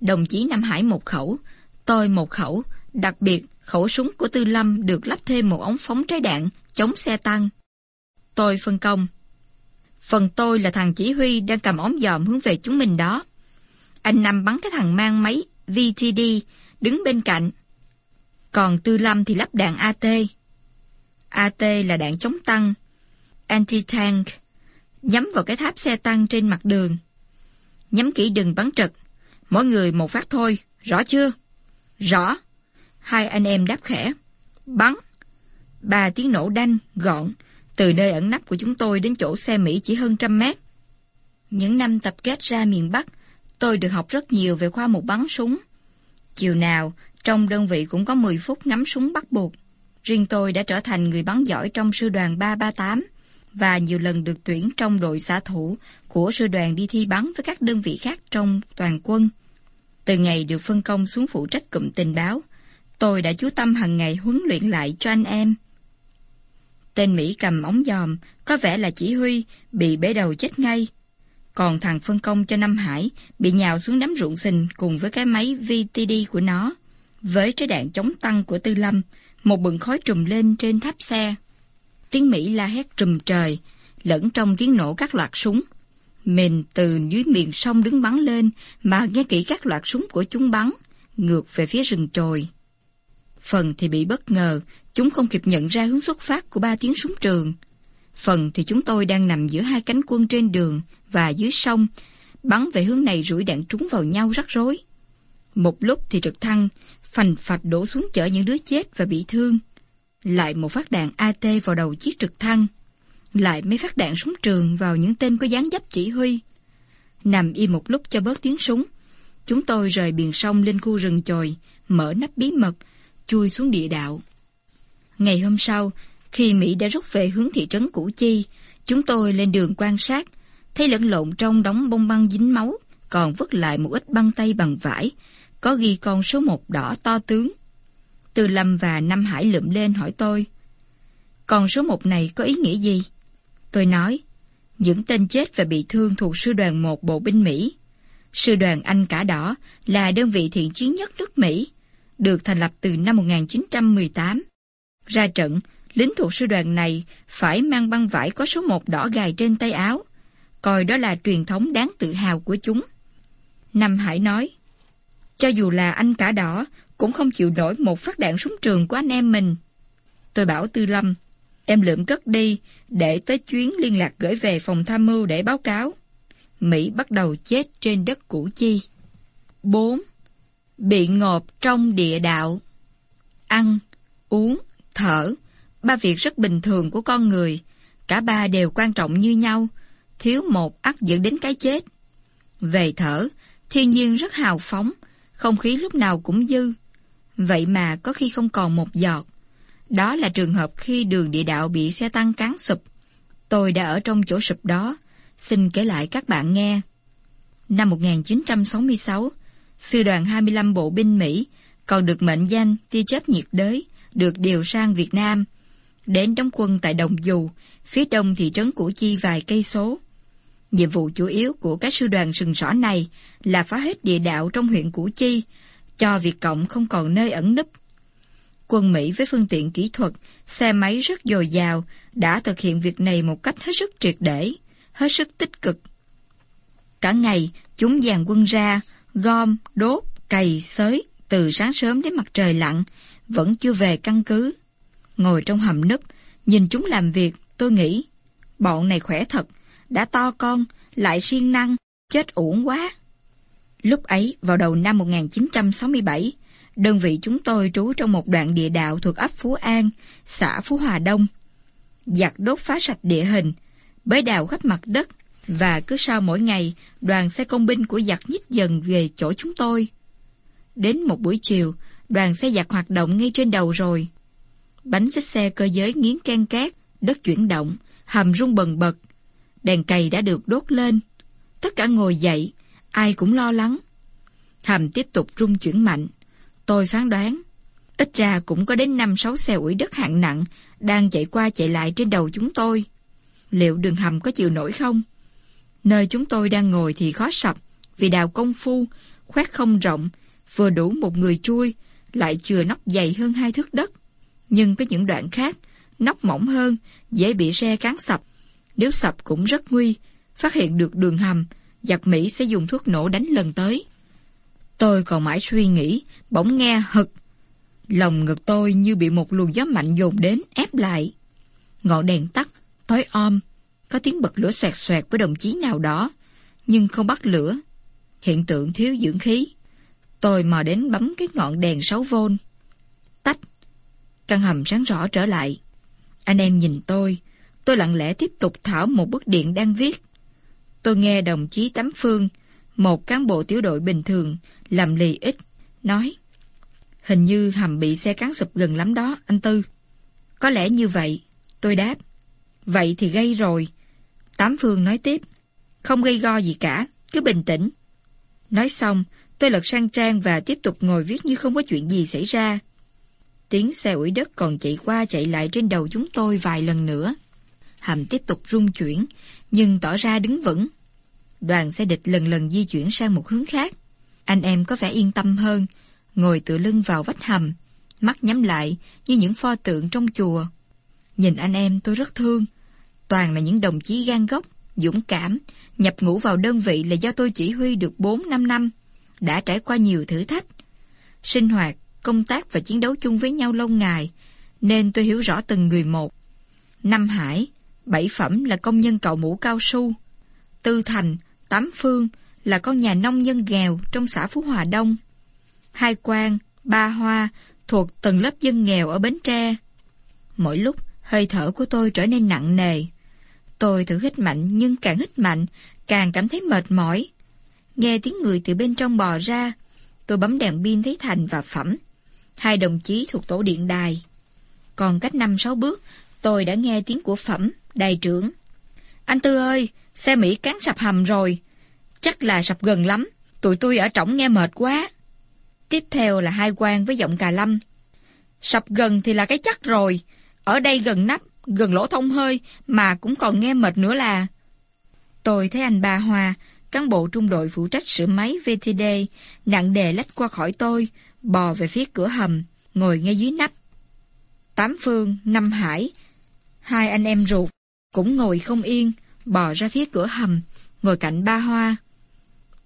[SPEAKER 1] Đồng chí Nam Hải một khẩu, tôi một khẩu, đặc biệt khẩu súng của Tư Lâm được lắp thêm một ống phóng trái đạn, chống xe tăng. Tôi phân công. Phần tôi là thằng chỉ huy đang cầm ống dòm hướng về chúng mình đó. Anh Năm bắn cái thằng mang máy VTD đứng bên cạnh. Còn Tư Lâm thì lắp đạn AT. AT là đạn chống tăng, anti-tank, nhắm vào cái tháp xe tăng trên mặt đường. Nhắm kỹ đừng bắn trật, mỗi người một phát thôi, rõ chưa? Rõ. Hai anh em đáp khẽ. Bắn. Ba tiếng nổ đanh, gọn, từ nơi ẩn nấp của chúng tôi đến chỗ xe Mỹ chỉ hơn trăm mét. Những năm tập kết ra miền Bắc, tôi được học rất nhiều về khoa mục bắn súng. Chiều nào, trong đơn vị cũng có 10 phút ngắm súng bắt buộc. Riêng tôi đã trở thành người bắn giỏi trong sư đoàn 338 và nhiều lần được tuyển trong đội xã thủ của sư đoàn đi thi bắn với các đơn vị khác trong toàn quân. Từ ngày được phân công xuống phụ trách cụm tình báo, tôi đã chú tâm hàng ngày huấn luyện lại cho anh em. Tên Mỹ cầm ống giòm, có vẻ là chỉ huy, bị bể đầu chết ngay. Còn thằng phân công cho Nam Hải bị nhào xuống đám ruộng sình cùng với cái máy VTD của nó. Với trái đạn chống tăng của Tư Lâm, một bừng khói trùm lên trên tháp xe. Tiếng Mỹ la hét trùm trời, lẫn trong tiếng nổ các loạt súng. Mình từ dưới miền sông đứng bắn lên mà nghe kỹ các loạt súng của chúng bắn, ngược về phía rừng chồi. Phần thì bị bất ngờ, chúng không kịp nhận ra hướng xuất phát của ba tiếng súng trường. Phần thì chúng tôi đang nằm giữa hai cánh quân trên đường và dưới sông, bắn về hướng này rủi đạn trúng vào nhau rắc rối. Một lúc thì trực thăng phành phạch đổ xuống chở những đứa chết và bị thương. Lại một phát đạn AT vào đầu chiếc trực thăng. Lại mấy phát đạn súng trường vào những tên có dáng dấp chỉ huy. Nằm im một lúc cho bớt tiếng súng. Chúng tôi rời biển sông lên khu rừng chồi, mở nắp bí mật, chui xuống địa đạo. Ngày hôm sau, khi Mỹ đã rút về hướng thị trấn Củ Chi, chúng tôi lên đường quan sát, thấy lẫn lộn trong đống bông băng dính máu, còn vứt lại một ít băng tay bằng vải, có ghi con số một đỏ to tướng. Từ Lâm và Nam Hải lượm lên hỏi tôi, con số một này có ý nghĩa gì? Tôi nói, những tên chết và bị thương thuộc sư đoàn một bộ binh Mỹ. Sư đoàn Anh Cả Đỏ là đơn vị thiện chiến nhất nước Mỹ, được thành lập từ năm 1918. Ra trận, lính thuộc sư đoàn này phải mang băng vải có số một đỏ gài trên tay áo, coi đó là truyền thống đáng tự hào của chúng. Nam Hải nói, cho dù là anh cả đỏ, cũng không chịu nổi một phát đạn súng trường của anh em mình. Tôi bảo Tư Lâm, em lượm cất đi, để tới chuyến liên lạc gửi về phòng tham mưu để báo cáo. Mỹ bắt đầu chết trên đất Củ Chi. 4. Bị ngộp trong địa đạo Ăn, uống, thở, ba việc rất bình thường của con người. Cả ba đều quan trọng như nhau, thiếu một ắt dẫn đến cái chết. Về thở, thiên nhiên rất hào phóng, không khí lúc nào cũng dư. Vậy mà có khi không còn một giọt. Đó là trường hợp khi đường địa đạo bị xe tăng cán sụp. Tôi đã ở trong chỗ sụp đó, xin kể lại các bạn nghe. Năm 1966, sư đoàn 25 bộ binh Mỹ còn được mệnh danh tia chớp nhiệt đới, được điều sang Việt Nam, đến đóng quân tại Đồng Dù, phía đông thị trấn Củ Chi vài cây số. Nhiệm vụ chủ yếu của các sư đoàn sừng sỏ này là phá hết địa đạo trong huyện Củ Chi, cho Việt Cộng không còn nơi ẩn nấp. Quân Mỹ với phương tiện kỹ thuật, xe máy rất dồi dào, đã thực hiện việc này một cách hết sức triệt để, hết sức tích cực. Cả ngày, chúng dàn quân ra, gom, đốt, cày, xới, từ sáng sớm đến mặt trời lặn, vẫn chưa về căn cứ. Ngồi trong hầm núp, nhìn chúng làm việc, tôi nghĩ, bọn này khỏe thật, đã to con, lại siêng năng, chết uổng quá. Lúc ấy, vào đầu năm 1967, đơn vị chúng tôi trú trong một đoạn địa đạo thuộc ấp Phú An, xã Phú Hòa Đông. Giặc đốt phá sạch địa hình, bới đào khắp mặt đất, và cứ sau mỗi ngày, đoàn xe công binh của giặc nhích dần về chỗ chúng tôi. Đến một buổi chiều, đoàn xe giặc hoạt động ngay trên đầu rồi. Bánh xích xe cơ giới nghiến can cát, đất chuyển động, hầm rung bần bật. Đèn cày đã được đốt lên. Tất cả ngồi dậy, ai cũng lo lắng. Hầm tiếp tục rung chuyển mạnh. Tôi phán đoán, ít ra cũng có đến 5-6 xe ủi đất hạng nặng đang chạy qua chạy lại trên đầu chúng tôi. Liệu đường hầm có chịu nổi không? Nơi chúng tôi đang ngồi thì khó sập, vì đào công phu, khoét không rộng, vừa đủ một người chui, lại chừa nóc dày hơn hai thước đất. Nhưng có những đoạn khác, nóc mỏng hơn, dễ bị xe cán sập. Nếu sập cũng rất nguy, phát hiện được đường hầm, giặc Mỹ sẽ dùng thuốc nổ đánh lần tới. Tôi còn mãi suy nghĩ, bỗng nghe hực. Lòng ngực tôi như bị một luồng gió mạnh dồn đến, ép lại. Ngọn đèn tắt, tối om, có tiếng bật lửa xoẹt xoẹt với đồng chí nào đó, nhưng không bắt lửa. Hiện tượng thiếu dưỡng khí. Tôi mò đến bấm cái ngọn đèn 6V. Tách. Căn hầm sáng rõ trở lại. Anh em nhìn tôi. Tôi lặng lẽ tiếp tục thảo một bức điện đang viết. Tôi nghe đồng chí Tám Phương, một cán bộ tiểu đội bình thường, làm lì ít, nói. Hình như hầm bị xe cán sụp gần lắm đó, anh Tư. Có lẽ như vậy, tôi đáp. Vậy thì gây rồi. Tám Phương nói tiếp. Không gây go gì cả, cứ bình tĩnh. Nói xong, tôi lật sang trang và tiếp tục ngồi viết như không có chuyện gì xảy ra. Tiếng xe ủi đất còn chạy qua chạy lại trên đầu chúng tôi vài lần nữa. Hầm tiếp tục rung chuyển, nhưng tỏ ra đứng vững. Đoàn xe địch lần lần di chuyển sang một hướng khác. Anh em có vẻ yên tâm hơn, ngồi tựa lưng vào vách hầm, mắt nhắm lại như những pho tượng trong chùa. Nhìn anh em tôi rất thương. Toàn là những đồng chí gan gốc, dũng cảm, nhập ngũ vào đơn vị là do tôi chỉ huy được 4-5 năm, đã trải qua nhiều thử thách. Sinh hoạt, công tác và chiến đấu chung với nhau lâu ngày, nên tôi hiểu rõ từng người một. Năm Hải, Bảy Phẩm là công nhân cạo mũ cao su. Tư Thành, Tám Phương là con nhà nông nhân nghèo trong xã Phú Hòa Đông. Hai Quang, Ba Hoa thuộc tầng lớp dân nghèo ở Bến Tre. Mỗi lúc, hơi thở của tôi trở nên nặng nề. Tôi thử hít mạnh nhưng càng hít mạnh, càng cảm thấy mệt mỏi. Nghe tiếng người từ bên trong bò ra, tôi bấm đèn pin thấy Thành và Phẩm. Hai đồng chí thuộc tổ điện đài. Còn cách năm sáu bước, tôi đã nghe tiếng của Phẩm, đài trưởng. Anh Tư ơi, xe Mỹ cán sập hầm rồi. Chắc là sập gần lắm, tụi tôi ở trỏng nghe mệt quá. Tiếp theo là hai quan với giọng cà lâm. Sập gần thì là cái chắc rồi, ở đây gần nắp, gần lỗ thông hơi mà cũng còn nghe mệt nữa là... Tôi thấy anh bà hòa cán bộ trung đội phụ trách sửa máy VTD, nặng đề lách qua khỏi tôi, bò về phía cửa hầm, ngồi ngay dưới nắp. Tám Phương, Năm Hải, hai anh em ruột, cũng ngồi không yên, bò ra phía cửa hầm, ngồi cạnh Ba Hoa.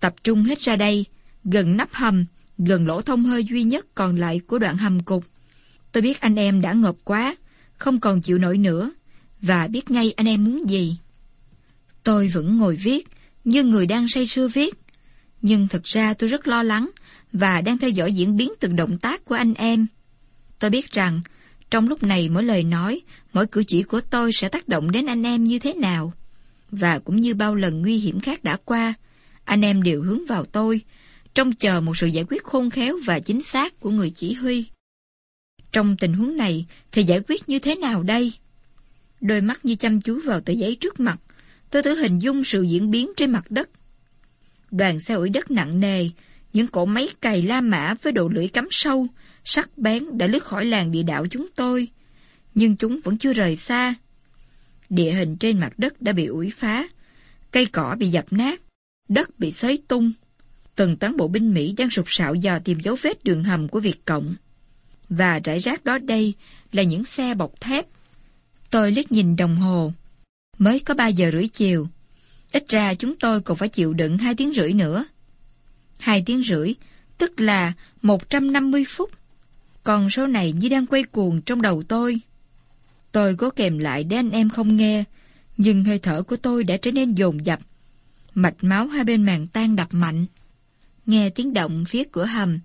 [SPEAKER 1] Tập trung hết ra đây, gần nắp hầm, gần lỗ thông hơi duy nhất còn lại của đoạn hầm cục. Tôi biết anh em đã ngợp quá, không còn chịu nổi nữa, và biết ngay anh em muốn gì. Tôi vẫn ngồi viết, như người đang say sưa viết. Nhưng thật ra tôi rất lo lắng và đang theo dõi diễn biến từng động tác của anh em. Tôi biết rằng, trong lúc này mỗi lời nói, mỗi cử chỉ của tôi sẽ tác động đến anh em như thế nào. Và cũng như bao lần nguy hiểm khác đã qua, anh em đều hướng vào tôi, trông chờ một sự giải quyết khôn khéo và chính xác của người chỉ huy. Trong tình huống này thì giải quyết như thế nào đây? Đôi mắt như chăm chú vào tờ giấy trước mặt, tôi thử hình dung sự diễn biến trên mặt đất. Đoàn xe ủi đất nặng nề, Những cỗ máy cày La Mã với độ lưỡi cắm sâu, sắc bén đã lướt khỏi làng địa đạo chúng tôi. Nhưng chúng vẫn chưa rời xa. Địa hình trên mặt đất đã bị ủi phá, cây cỏ bị dập nát, đất bị xới tung. Từng toán bộ binh Mỹ đang sụp sạo dò tìm dấu vết đường hầm của Việt Cộng. Và rải rác đó đây là những xe bọc thép. Tôi liếc nhìn đồng hồ. Mới có 3 giờ rưỡi chiều. Ít ra chúng tôi còn phải chịu đựng 2 tiếng rưỡi nữa. 2 tiếng rưỡi, tức là 150 phút. Còn số này như đang quay cuồng trong đầu tôi. Tôi cố kèm lại để anh em không nghe, nhưng hơi thở của tôi đã trở nên dồn dập. Mạch máu hai bên màng tan đập mạnh. Nghe tiếng động phía cửa hầm,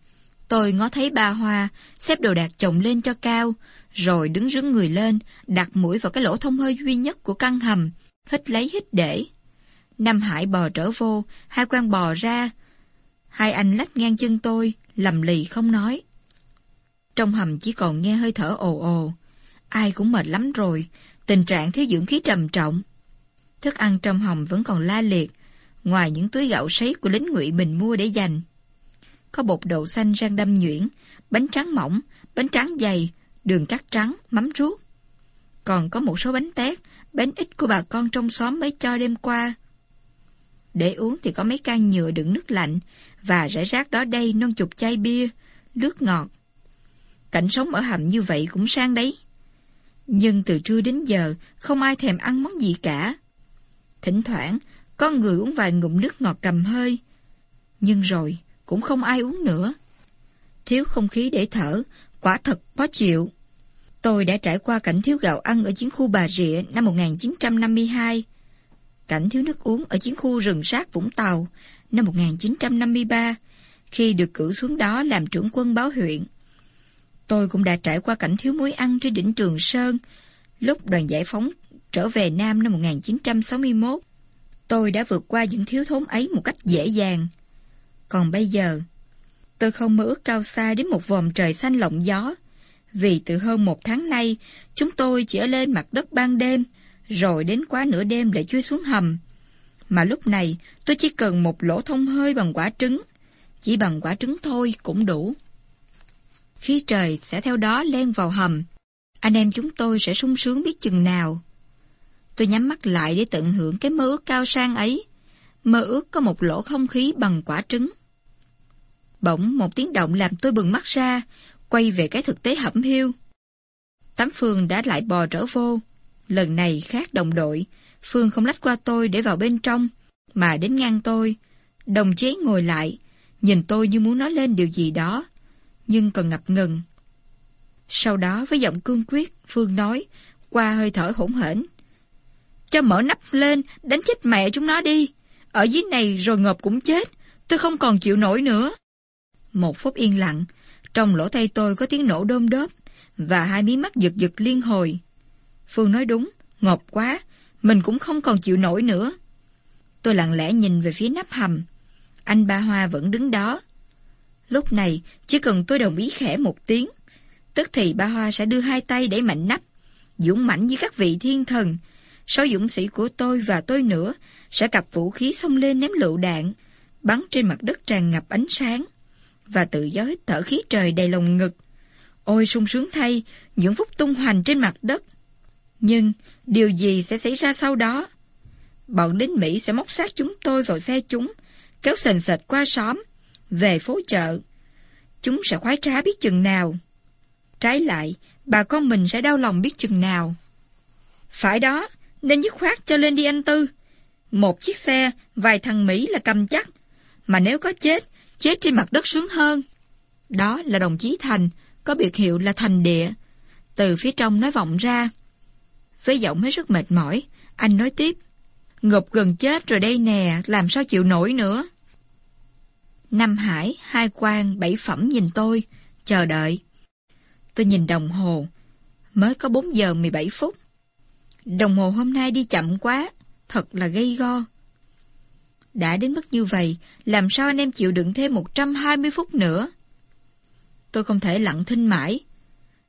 [SPEAKER 1] tôi ngó thấy ba hoa, xếp đồ đạc chồng lên cho cao, rồi đứng rứng người lên, đặt mũi vào cái lỗ thông hơi duy nhất của căn hầm, hít lấy hít để. Nam Hải bò trở vô, hai quan bò ra. Hai anh lách ngang chân tôi, lầm lì không nói. Trong hầm chỉ còn nghe hơi thở ồ ồ. Ai cũng mệt lắm rồi, tình trạng thiếu dưỡng khí trầm trọng. Thức ăn trong hầm vẫn còn la liệt, ngoài những túi gạo sấy của lính ngụy mình mua để dành. Có bột đậu xanh rang đâm nhuyễn, bánh tráng mỏng, bánh tráng dày, đường cắt trắng, mắm ruốc. Còn có một số bánh tét, bánh ít của bà con trong xóm mới cho đêm qua. Để uống thì có mấy can nhựa đựng nước lạnh và rải rác đó đây non chục chai bia, nước ngọt. Cảnh sống ở hầm như vậy cũng sang đấy. Nhưng từ trưa đến giờ không ai thèm ăn món gì cả. Thỉnh thoảng có người uống vài ngụm nước ngọt cầm hơi. Nhưng rồi cũng không ai uống nữa. Thiếu không khí để thở, quả thật khó chịu. Tôi đã trải qua cảnh thiếu gạo ăn ở chiến khu Bà Rịa năm 1952 cảnh thiếu nước uống ở chiến khu rừng sát Vũng Tàu năm 1953, khi được cử xuống đó làm trưởng quân báo huyện. Tôi cũng đã trải qua cảnh thiếu muối ăn trên đỉnh Trường Sơn, lúc đoàn giải phóng trở về Nam năm 1961. Tôi đã vượt qua những thiếu thốn ấy một cách dễ dàng. Còn bây giờ, tôi không mơ ước cao xa đến một vòm trời xanh lộng gió, vì từ hơn một tháng nay, chúng tôi chỉ ở lên mặt đất ban đêm, rồi đến quá nửa đêm lại chui xuống hầm. Mà lúc này tôi chỉ cần một lỗ thông hơi bằng quả trứng, chỉ bằng quả trứng thôi cũng đủ. Khí trời sẽ theo đó len vào hầm, anh em chúng tôi sẽ sung sướng biết chừng nào. Tôi nhắm mắt lại để tận hưởng cái mơ ước cao sang ấy. Mơ ước có một lỗ không khí bằng quả trứng. Bỗng một tiếng động làm tôi bừng mắt ra, quay về cái thực tế hẩm hiu. Tám Phương đã lại bò trở vô, Lần này khác đồng đội, Phương không lách qua tôi để vào bên trong, mà đến ngang tôi. Đồng chí ngồi lại, nhìn tôi như muốn nói lên điều gì đó, nhưng còn ngập ngừng. Sau đó với giọng cương quyết, Phương nói, qua hơi thở hỗn hển. Cho mở nắp lên, đánh chết mẹ chúng nó đi. Ở dưới này rồi ngợp cũng chết, tôi không còn chịu nổi nữa. Một phút yên lặng, trong lỗ tay tôi có tiếng nổ đôm đớp, và hai mí mắt giật giật liên hồi. Phương nói đúng, ngọt quá, mình cũng không còn chịu nổi nữa. Tôi lặng lẽ nhìn về phía nắp hầm. Anh Ba Hoa vẫn đứng đó. Lúc này, chỉ cần tôi đồng ý khẽ một tiếng, tức thì Ba Hoa sẽ đưa hai tay để mạnh nắp, dũng mãnh như các vị thiên thần. Số dũng sĩ của tôi và tôi nữa sẽ cặp vũ khí xông lên ném lựu đạn, bắn trên mặt đất tràn ngập ánh sáng, và tự do hít thở khí trời đầy lồng ngực. Ôi sung sướng thay, những phút tung hoành trên mặt đất, nhưng điều gì sẽ xảy ra sau đó? Bọn lính Mỹ sẽ móc xác chúng tôi vào xe chúng, kéo sền sệt qua xóm, về phố chợ. Chúng sẽ khoái trá biết chừng nào. Trái lại, bà con mình sẽ đau lòng biết chừng nào. Phải đó, nên dứt khoát cho lên đi anh Tư. Một chiếc xe, vài thằng Mỹ là cầm chắc. Mà nếu có chết, chết trên mặt đất sướng hơn. Đó là đồng chí Thành, có biệt hiệu là Thành Địa. Từ phía trong nói vọng ra. Với giọng hết sức mệt mỏi, anh nói tiếp. Ngục gần chết rồi đây nè, làm sao chịu nổi nữa. Nam Hải, hai quan, bảy phẩm nhìn tôi, chờ đợi. Tôi nhìn đồng hồ, mới có 4 giờ 17 phút. Đồng hồ hôm nay đi chậm quá, thật là gây go. Đã đến mức như vậy, làm sao anh em chịu đựng thêm 120 phút nữa? Tôi không thể lặng thinh mãi.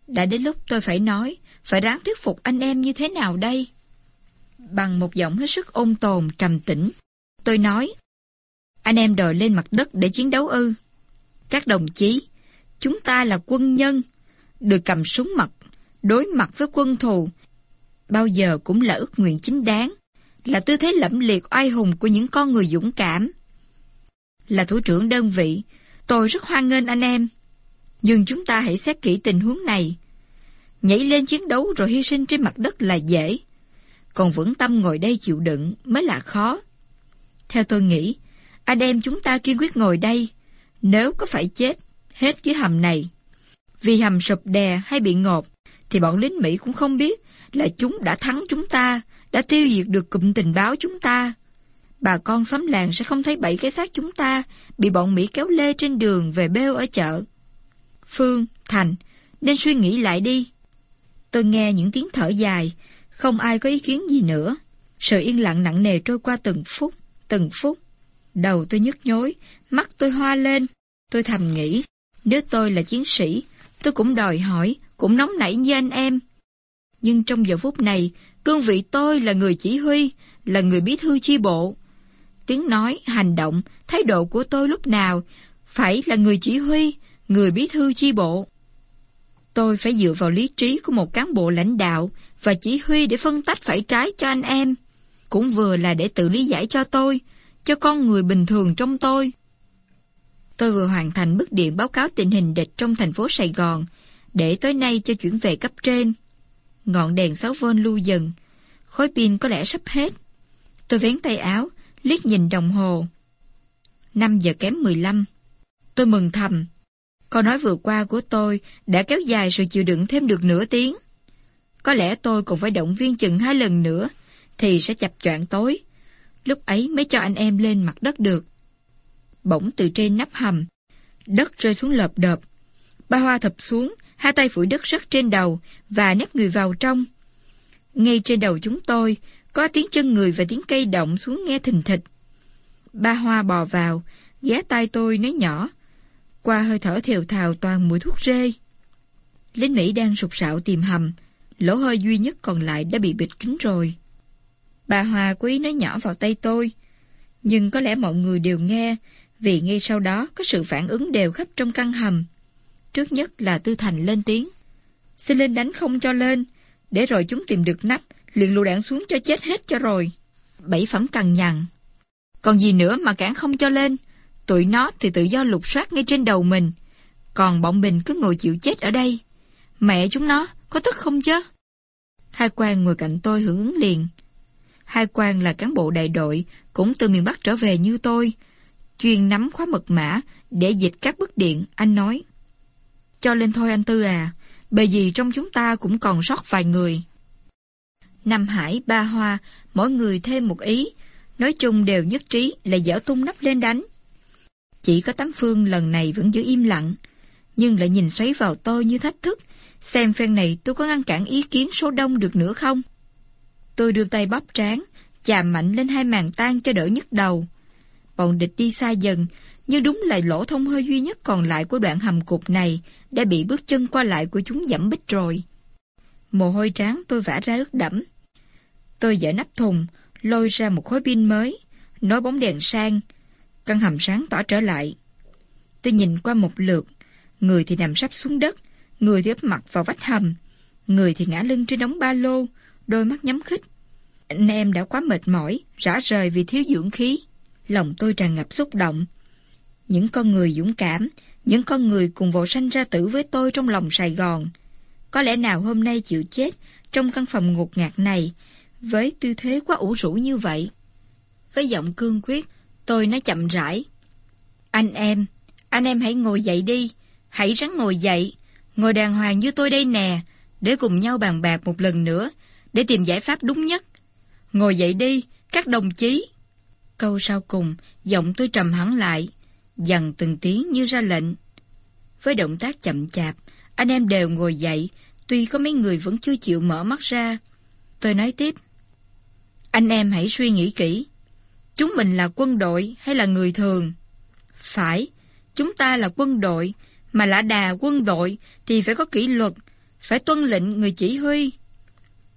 [SPEAKER 1] Đã đến lúc tôi phải nói, phải ráng thuyết phục anh em như thế nào đây? Bằng một giọng hết sức ôn tồn, trầm tĩnh, tôi nói, anh em đòi lên mặt đất để chiến đấu ư. Các đồng chí, chúng ta là quân nhân, được cầm súng mặt, đối mặt với quân thù, bao giờ cũng là ước nguyện chính đáng, là tư thế lẫm liệt oai hùng của những con người dũng cảm. Là thủ trưởng đơn vị, tôi rất hoan nghênh anh em. Nhưng chúng ta hãy xét kỹ tình huống này. Nhảy lên chiến đấu rồi hy sinh trên mặt đất là dễ. Còn vững tâm ngồi đây chịu đựng mới là khó. Theo tôi nghĩ, anh em chúng ta kiên quyết ngồi đây. Nếu có phải chết, hết dưới hầm này. Vì hầm sụp đè hay bị ngột, thì bọn lính Mỹ cũng không biết là chúng đã thắng chúng ta, đã tiêu diệt được cụm tình báo chúng ta. Bà con xóm làng sẽ không thấy bảy cái xác chúng ta bị bọn Mỹ kéo lê trên đường về bêu ở chợ. Phương, Thành, nên suy nghĩ lại đi. Tôi nghe những tiếng thở dài, không ai có ý kiến gì nữa. Sự yên lặng nặng nề trôi qua từng phút, từng phút. Đầu tôi nhức nhối, mắt tôi hoa lên. Tôi thầm nghĩ, nếu tôi là chiến sĩ, tôi cũng đòi hỏi, cũng nóng nảy như anh em. Nhưng trong giờ phút này, cương vị tôi là người chỉ huy, là người bí thư chi bộ. Tiếng nói, hành động, thái độ của tôi lúc nào phải là người chỉ huy, người bí thư chi bộ. Tôi phải dựa vào lý trí của một cán bộ lãnh đạo và chỉ huy để phân tách phải trái cho anh em. Cũng vừa là để tự lý giải cho tôi, cho con người bình thường trong tôi. Tôi vừa hoàn thành bức điện báo cáo tình hình địch trong thành phố Sài Gòn, để tối nay cho chuyển về cấp trên. Ngọn đèn 6V lưu dần, khối pin có lẽ sắp hết. Tôi vén tay áo, liếc nhìn đồng hồ. 5 giờ kém 15. Tôi mừng thầm. Câu nói vừa qua của tôi đã kéo dài sự chịu đựng thêm được nửa tiếng. Có lẽ tôi còn phải động viên chừng hai lần nữa, thì sẽ chập choạng tối. Lúc ấy mới cho anh em lên mặt đất được. Bỗng từ trên nắp hầm, đất rơi xuống lợp đợp. Ba Hoa thập xuống, hai tay phủi đất rớt trên đầu và nép người vào trong. Ngay trên đầu chúng tôi, có tiếng chân người và tiếng cây động xuống nghe thình thịch. Ba Hoa bò vào, ghé tay tôi nói nhỏ. Qua hơi thở thều thào toàn mùi thuốc rê. Lính Mỹ đang sụp sạo tìm hầm, lỗ hơi duy nhất còn lại đã bị bịt kín rồi. Bà hòa quý nói nhỏ vào tay tôi, nhưng có lẽ mọi người đều nghe, vì ngay sau đó có sự phản ứng đều khắp trong căn hầm. Trước nhất là Tư Thành lên tiếng. Xin lên đánh không cho lên, để rồi chúng tìm được nắp, liền lù đạn xuống cho chết hết cho rồi. Bảy phẩm cằn nhằn. Còn gì nữa mà cản không cho lên, tụi nó thì tự do lục soát ngay trên đầu mình. Còn bọn mình cứ ngồi chịu chết ở đây. Mẹ chúng nó, có tức không chứ? Hai quan ngồi cạnh tôi hưởng ứng liền. Hai quan là cán bộ đại đội, cũng từ miền Bắc trở về như tôi. Chuyên nắm khóa mật mã để dịch các bức điện, anh nói. Cho lên thôi anh Tư à, bởi vì trong chúng ta cũng còn sót vài người. Nam Hải, Ba Hoa, mỗi người thêm một ý, nói chung đều nhất trí là dở tung nắp lên đánh. Chỉ có Tám Phương lần này vẫn giữ im lặng, nhưng lại nhìn xoáy vào tôi như thách thức, xem phen này tôi có ngăn cản ý kiến số đông được nữa không. Tôi đưa tay bóp trán, chạm mạnh lên hai màng tan cho đỡ nhức đầu. Bọn địch đi xa dần, nhưng đúng là lỗ thông hơi duy nhất còn lại của đoạn hầm cục này đã bị bước chân qua lại của chúng dẫm bích rồi. Mồ hôi trán tôi vã ra ướt đẫm. Tôi dở nắp thùng, lôi ra một khối pin mới, nối bóng đèn sang. Căn hầm sáng tỏ trở lại. Tôi nhìn qua một lượt, người thì nằm sắp xuống đất, người thì ấp mặt vào vách hầm, người thì ngã lưng trên đống ba lô, đôi mắt nhắm khít. Anh em đã quá mệt mỏi, rã rời vì thiếu dưỡng khí. Lòng tôi tràn ngập xúc động. Những con người dũng cảm, những con người cùng vào sanh ra tử với tôi trong lòng Sài Gòn. Có lẽ nào hôm nay chịu chết trong căn phòng ngột ngạt này với tư thế quá ủ rũ như vậy. Với giọng cương quyết, tôi nói chậm rãi. Anh em, anh em hãy ngồi dậy đi, hãy ráng ngồi dậy, ngồi đàng hoàng như tôi đây nè, để cùng nhau bàn bạc một lần nữa, để tìm giải pháp đúng nhất. Ngồi dậy đi, các đồng chí. Câu sau cùng, giọng tôi trầm hẳn lại, dằn từng tiếng như ra lệnh. Với động tác chậm chạp, anh em đều ngồi dậy, tuy có mấy người vẫn chưa chịu mở mắt ra. Tôi nói tiếp. Anh em hãy suy nghĩ kỹ. Chúng mình là quân đội hay là người thường? Phải, chúng ta là quân đội, mà lã đà quân đội thì phải có kỷ luật, phải tuân lệnh người chỉ huy.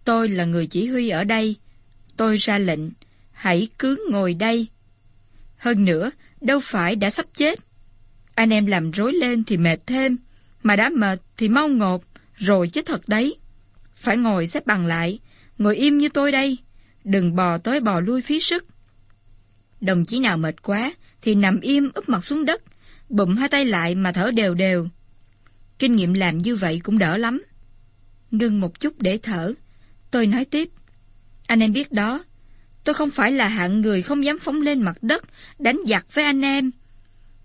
[SPEAKER 1] Tôi là người chỉ huy ở đây. Tôi ra lệnh, hãy cứ ngồi đây. Hơn nữa, đâu phải đã sắp chết. Anh em làm rối lên thì mệt thêm, mà đã mệt thì mau ngột, rồi chết thật đấy. Phải ngồi xếp bằng lại, ngồi im như tôi đây, đừng bò tới bò lui phí sức. Đồng chí nào mệt quá thì nằm im úp mặt xuống đất, bụm hai tay lại mà thở đều đều. Kinh nghiệm làm như vậy cũng đỡ lắm. Ngưng một chút để thở, tôi nói tiếp. Anh em biết đó, tôi không phải là hạng người không dám phóng lên mặt đất, đánh giặc với anh em.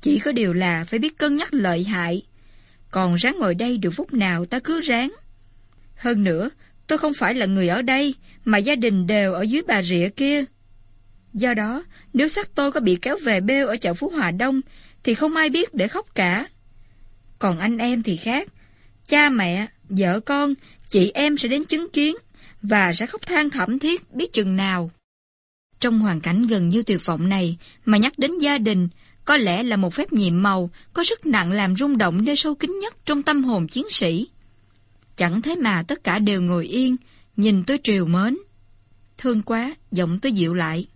[SPEAKER 1] Chỉ có điều là phải biết cân nhắc lợi hại. Còn ráng ngồi đây được phút nào ta cứ ráng. Hơn nữa, tôi không phải là người ở đây, mà gia đình đều ở dưới bà rịa kia. Do đó, nếu xác tôi có bị kéo về bêu ở chợ Phú Hòa Đông, thì không ai biết để khóc cả. Còn anh em thì khác. Cha mẹ, vợ con, chị em sẽ đến chứng kiến, và sẽ khóc than thảm thiết biết chừng nào. Trong hoàn cảnh gần như tuyệt vọng này, mà nhắc đến gia đình, có lẽ là một phép nhiệm màu, có sức nặng làm rung động nơi sâu kín nhất trong tâm hồn chiến sĩ. Chẳng thế mà tất cả đều ngồi yên, nhìn tôi triều mến. Thương quá, giọng tôi dịu lại.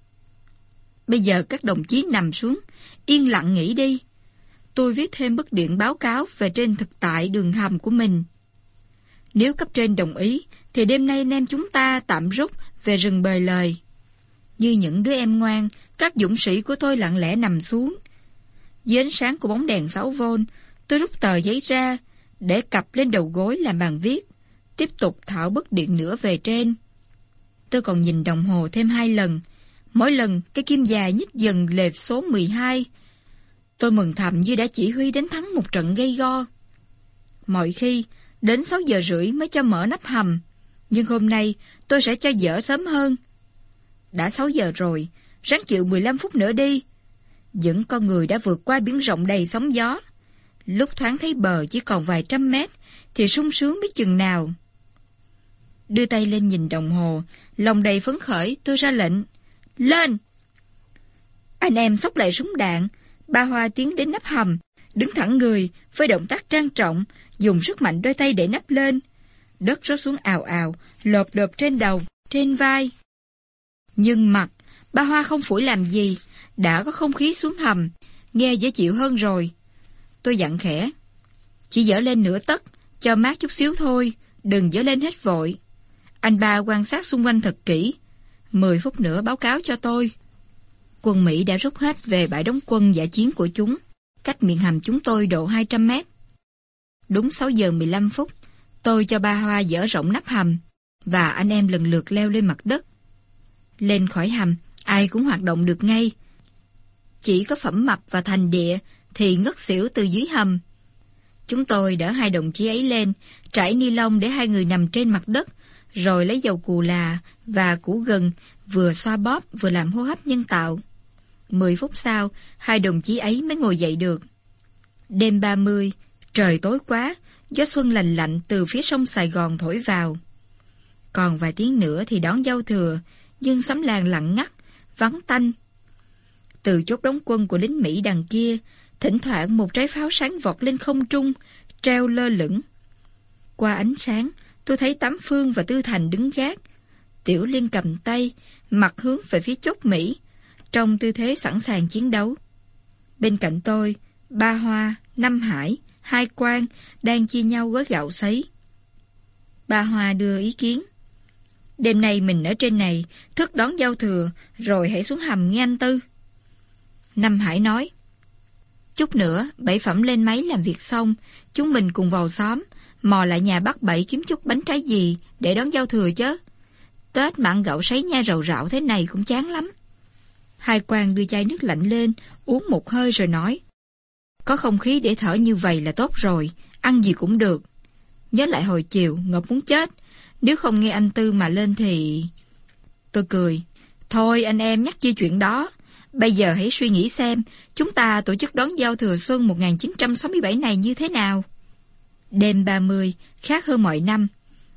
[SPEAKER 1] Bây giờ các đồng chí nằm xuống, yên lặng nghỉ đi. Tôi viết thêm bức điện báo cáo về trên thực tại đường hầm của mình. Nếu cấp trên đồng ý, thì đêm nay anh em chúng ta tạm rút về rừng bời lời. Như những đứa em ngoan, các dũng sĩ của tôi lặng lẽ nằm xuống. Dưới ánh sáng của bóng đèn 6V, tôi rút tờ giấy ra, để cặp lên đầu gối làm bàn viết, tiếp tục thảo bức điện nữa về trên. Tôi còn nhìn đồng hồ thêm hai lần, mỗi lần cái kim dài nhích dần lệch số 12. Tôi mừng thầm như đã chỉ huy đánh thắng một trận gây go. Mọi khi, đến 6 giờ rưỡi mới cho mở nắp hầm, nhưng hôm nay tôi sẽ cho dở sớm hơn. Đã 6 giờ rồi, ráng chịu 15 phút nữa đi. Những con người đã vượt qua biển rộng đầy sóng gió. Lúc thoáng thấy bờ chỉ còn vài trăm mét, thì sung sướng biết chừng nào. Đưa tay lên nhìn đồng hồ, lòng đầy phấn khởi, tôi ra lệnh. Lên! Anh em sóc lại súng đạn, ba hoa tiến đến nắp hầm, đứng thẳng người, với động tác trang trọng, dùng sức mạnh đôi tay để nắp lên. Đất rớt xuống ào ào, lộp lộp trên đầu, trên vai. Nhưng mặt, ba hoa không phủi làm gì, đã có không khí xuống hầm, nghe dễ chịu hơn rồi. Tôi dặn khẽ. Chỉ dở lên nửa tấc, cho mát chút xíu thôi, đừng dở lên hết vội. Anh ba quan sát xung quanh thật kỹ. Mười phút nữa báo cáo cho tôi. Quân Mỹ đã rút hết về bãi đóng quân giả chiến của chúng, cách miệng hầm chúng tôi độ 200 mét. Đúng 6 giờ 15 phút, tôi cho ba hoa dở rộng nắp hầm, và anh em lần lượt leo lên mặt đất. Lên khỏi hầm, ai cũng hoạt động được ngay. Chỉ có phẩm mập và thành địa thì ngất xỉu từ dưới hầm. Chúng tôi đỡ hai đồng chí ấy lên, trải ni lông để hai người nằm trên mặt đất, rồi lấy dầu cù là và củ gừng, vừa xoa bóp vừa làm hô hấp nhân tạo. Mười phút sau, hai đồng chí ấy mới ngồi dậy được. Đêm 30, trời tối quá, gió xuân lành lạnh từ phía sông Sài Gòn thổi vào. Còn vài tiếng nữa thì đón giao thừa, nhưng sấm làng lặng ngắt, vắng tanh. Từ chốt đóng quân của lính Mỹ đằng kia, thỉnh thoảng một trái pháo sáng vọt lên không trung, treo lơ lửng. Qua ánh sáng, tôi thấy Tám Phương và Tư Thành đứng gác. Tiểu Liên cầm tay, mặt hướng về phía chốt Mỹ, trong tư thế sẵn sàng chiến đấu. Bên cạnh tôi, ba hoa, năm hải, hai quan đang chia nhau gói gạo sấy. bà hòa đưa ý kiến. Đêm nay mình ở trên này, thức đón giao thừa, rồi hãy xuống hầm nghe anh Tư. Năm Hải nói, Chút nữa, bảy phẩm lên máy làm việc xong, chúng mình cùng vào xóm, mò lại nhà bắt bảy kiếm chút bánh trái gì để đón giao thừa chứ. Tết mặn gạo sấy nha rầu rạo thế này cũng chán lắm. Hai quan đưa chai nước lạnh lên, uống một hơi rồi nói. Có không khí để thở như vậy là tốt rồi, ăn gì cũng được. Nhớ lại hồi chiều, ngập muốn chết. Nếu không nghe anh Tư mà lên thì... Tôi cười. Thôi anh em nhắc chi chuyện đó. Bây giờ hãy suy nghĩ xem, chúng ta tổ chức đón giao thừa xuân 1967 này như thế nào? Đêm 30, khác hơn mọi năm.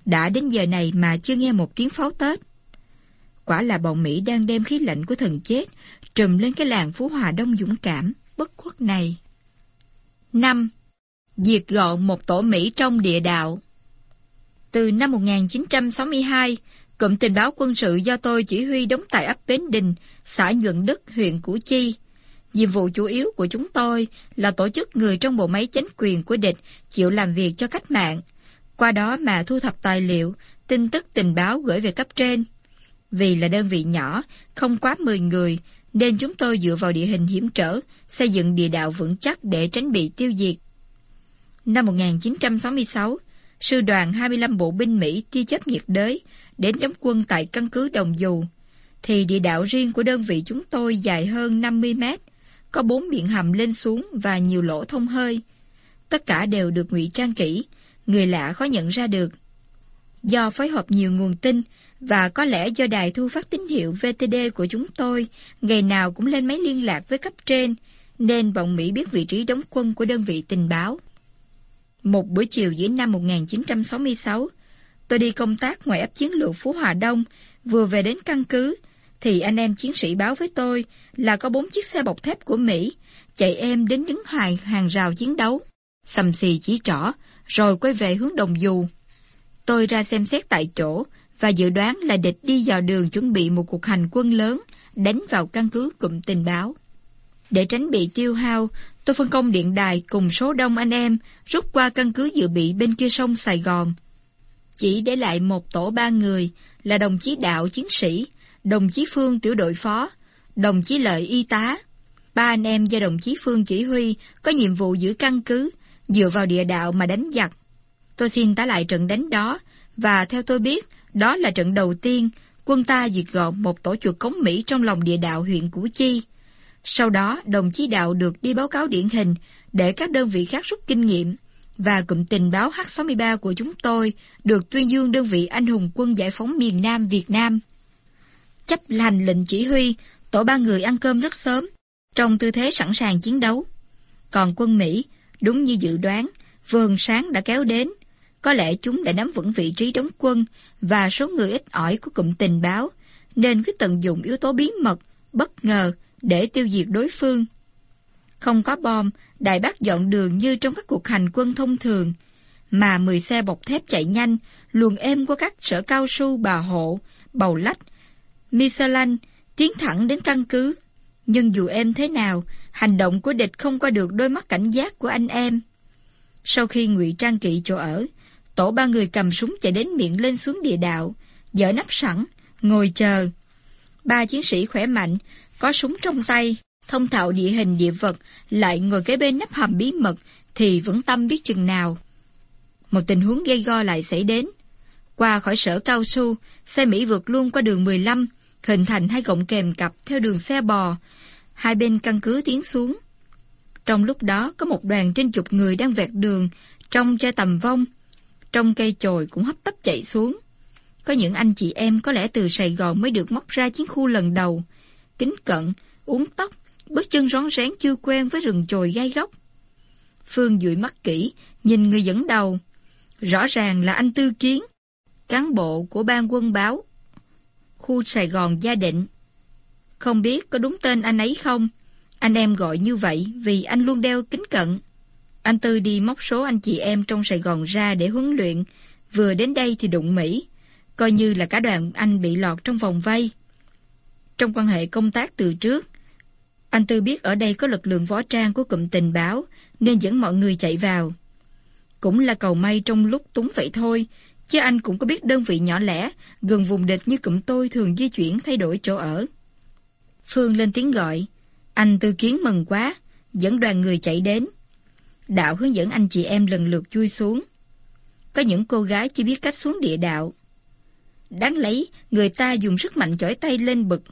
[SPEAKER 1] Đã đến giờ này mà chưa nghe một tiếng pháo Tết. Quả là bọn Mỹ đang đem khí lạnh của thần chết trùm lên cái làng Phú Hòa Đông dũng cảm, bất khuất này. 5. Diệt gọn một tổ Mỹ trong địa đạo Từ năm 1962, Cụm tình báo quân sự do tôi chỉ huy đóng tại ấp Bến Đình, xã Nhuận Đức, huyện Củ Chi. Nhiệm vụ chủ yếu của chúng tôi là tổ chức người trong bộ máy chính quyền của địch chịu làm việc cho cách mạng, qua đó mà thu thập tài liệu, tin tức tình báo gửi về cấp trên. Vì là đơn vị nhỏ, không quá 10 người, nên chúng tôi dựa vào địa hình hiểm trở, xây dựng địa đạo vững chắc để tránh bị tiêu diệt. Năm 1966, sư đoàn 25 bộ binh Mỹ tia chấp nhiệt đới đến đóng quân tại căn cứ Đồng Dù, thì địa đạo riêng của đơn vị chúng tôi dài hơn 50 mét, có bốn miệng hầm lên xuống và nhiều lỗ thông hơi. Tất cả đều được ngụy trang kỹ, người lạ khó nhận ra được. Do phối hợp nhiều nguồn tin và có lẽ do đài thu phát tín hiệu VTD của chúng tôi ngày nào cũng lên máy liên lạc với cấp trên, nên bọn Mỹ biết vị trí đóng quân của đơn vị tình báo. Một buổi chiều giữa năm 1966, tôi đi công tác ngoài ấp chiến lược Phú Hòa Đông, vừa về đến căn cứ, thì anh em chiến sĩ báo với tôi là có bốn chiếc xe bọc thép của Mỹ chạy em đến đứng hoài hàng rào chiến đấu. Sầm xì chỉ trỏ, rồi quay về hướng đồng dù. Tôi ra xem xét tại chỗ và dự đoán là địch đi vào đường chuẩn bị một cuộc hành quân lớn đánh vào căn cứ cụm tình báo. Để tránh bị tiêu hao, tôi phân công điện đài cùng số đông anh em rút qua căn cứ dự bị bên kia sông Sài Gòn. Chỉ để lại một tổ ba người là đồng chí đạo chiến sĩ, đồng chí Phương tiểu đội phó, đồng chí Lợi y tá. Ba anh em do đồng chí Phương chỉ huy có nhiệm vụ giữ căn cứ, dựa vào địa đạo mà đánh giặc. Tôi xin tả lại trận đánh đó, và theo tôi biết, đó là trận đầu tiên quân ta diệt gọn một tổ chuột cống Mỹ trong lòng địa đạo huyện Củ Chi. Sau đó, đồng chí đạo được đi báo cáo điển hình để các đơn vị khác rút kinh nghiệm, và cụm tình báo H-63 của chúng tôi được tuyên dương đơn vị anh hùng quân giải phóng miền Nam Việt Nam. Chấp hành lệnh chỉ huy, tổ ba người ăn cơm rất sớm, trong tư thế sẵn sàng chiến đấu. Còn quân Mỹ, đúng như dự đoán, vườn sáng đã kéo đến. Có lẽ chúng đã nắm vững vị trí đóng quân và số người ít ỏi của cụm tình báo, nên cứ tận dụng yếu tố bí mật, bất ngờ để tiêu diệt đối phương. Không có bom, Đại Bác dọn đường như trong các cuộc hành quân thông thường, mà 10 xe bọc thép chạy nhanh, luồn êm qua các sở cao su bà hộ, bầu lách, Michelin, tiến thẳng đến căn cứ. Nhưng dù em thế nào, hành động của địch không qua được đôi mắt cảnh giác của anh em. Sau khi ngụy trang kỵ chỗ ở, tổ ba người cầm súng chạy đến miệng lên xuống địa đạo, dở nắp sẵn, ngồi chờ. Ba chiến sĩ khỏe mạnh, có súng trong tay, thông thạo địa hình địa vật, lại ngồi kế bên nắp hầm bí mật, thì vẫn tâm biết chừng nào. Một tình huống gây go lại xảy đến. Qua khỏi sở cao su, xe Mỹ vượt luôn qua đường 15, hình thành hai gọng kèm cặp theo đường xe bò, hai bên căn cứ tiến xuống. Trong lúc đó có một đoàn trên chục người đang vẹt đường, trong che tầm vong. Trong cây chồi cũng hấp tấp chạy xuống. Có những anh chị em có lẽ từ Sài Gòn mới được móc ra chiến khu lần đầu. Kính cận, uống tóc, bước chân rón rén chưa quen với rừng chồi gai góc. Phương dụi mắt kỹ, nhìn người dẫn đầu. Rõ ràng là anh Tư Kiến, cán bộ của ban quân báo, khu Sài Gòn Gia Định. Không biết có đúng tên anh ấy không? Anh em gọi như vậy vì anh luôn đeo kính cận. Anh Tư đi móc số anh chị em trong Sài Gòn ra để huấn luyện. Vừa đến đây thì đụng Mỹ. Coi như là cả đoàn anh bị lọt trong vòng vây. Trong quan hệ công tác từ trước, anh Tư biết ở đây có lực lượng võ trang của cụm tình báo nên dẫn mọi người chạy vào. Cũng là cầu may trong lúc túng vậy thôi, chứ anh cũng có biết đơn vị nhỏ lẻ gần vùng địch như cụm tôi thường di chuyển thay đổi chỗ ở. Phương lên tiếng gọi. Anh tư kiến mừng quá, dẫn đoàn người chạy đến. Đạo hướng dẫn anh chị em lần lượt chui xuống. Có những cô gái chỉ biết cách xuống địa đạo. Đáng lấy, người ta dùng sức mạnh chổi tay lên bực.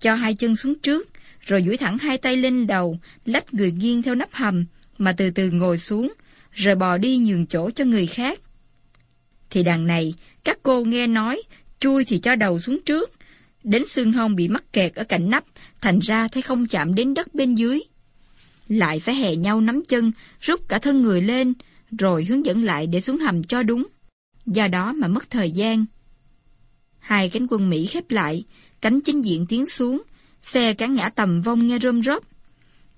[SPEAKER 1] Cho hai chân xuống trước, rồi duỗi thẳng hai tay lên đầu, lách người nghiêng theo nắp hầm, mà từ từ ngồi xuống, rồi bò đi nhường chỗ cho người khác. Thì đằng này, các cô nghe nói, chui thì cho đầu xuống trước, đến xương hông bị mắc kẹt ở cạnh nắp, thành ra thấy không chạm đến đất bên dưới. Lại phải hè nhau nắm chân, rút cả thân người lên, rồi hướng dẫn lại để xuống hầm cho đúng. Do đó mà mất thời gian. Hai cánh quân Mỹ khép lại, cánh chính diện tiến xuống, xe cán ngã tầm vong nghe rôm rớp.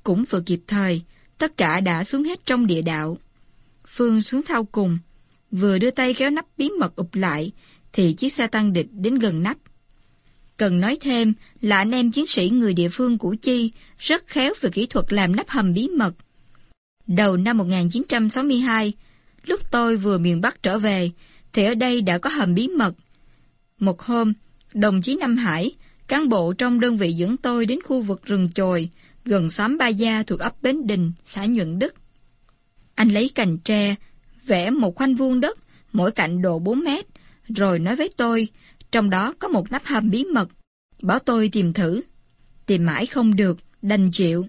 [SPEAKER 1] Cũng vừa kịp thời, tất cả đã xuống hết trong địa đạo. Phương xuống thao cùng, vừa đưa tay kéo nắp bí mật ụp lại, thì chiếc xe tăng địch đến gần nắp. Cần nói thêm là anh em chiến sĩ người địa phương Củ Chi rất khéo về kỹ thuật làm nắp hầm bí mật. Đầu năm 1962, lúc tôi vừa miền Bắc trở về, thì ở đây đã có hầm bí mật. Một hôm, đồng chí Nam Hải, cán bộ trong đơn vị dẫn tôi đến khu vực rừng chồi, gần xóm Ba Gia thuộc ấp Bến Đình, xã Nhuận Đức. Anh lấy cành tre, vẽ một khoanh vuông đất, mỗi cạnh độ 4 mét, rồi nói với tôi, trong đó có một nắp hầm bí mật. Bảo tôi tìm thử. Tìm mãi không được, đành chịu.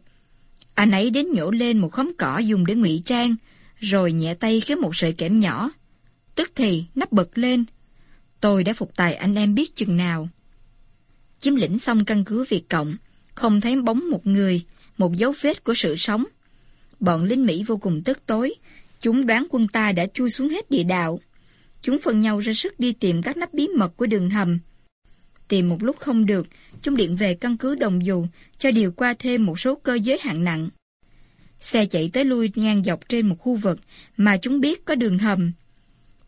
[SPEAKER 1] Anh ấy đến nhổ lên một khóm cỏ dùng để ngụy trang, rồi nhẹ tay kéo một sợi kẽm nhỏ. Tức thì nắp bật lên. Tôi đã phục tài anh em biết chừng nào. Chiếm lĩnh xong căn cứ Việt Cộng, không thấy bóng một người, một dấu vết của sự sống. Bọn lính Mỹ vô cùng tức tối, chúng đoán quân ta đã chui xuống hết địa đạo. Chúng phân nhau ra sức đi tìm các nắp bí mật của đường hầm. Tìm một lúc không được, chúng điện về căn cứ đồng dù cho điều qua thêm một số cơ giới hạng nặng. Xe chạy tới lui ngang dọc trên một khu vực mà chúng biết có đường hầm.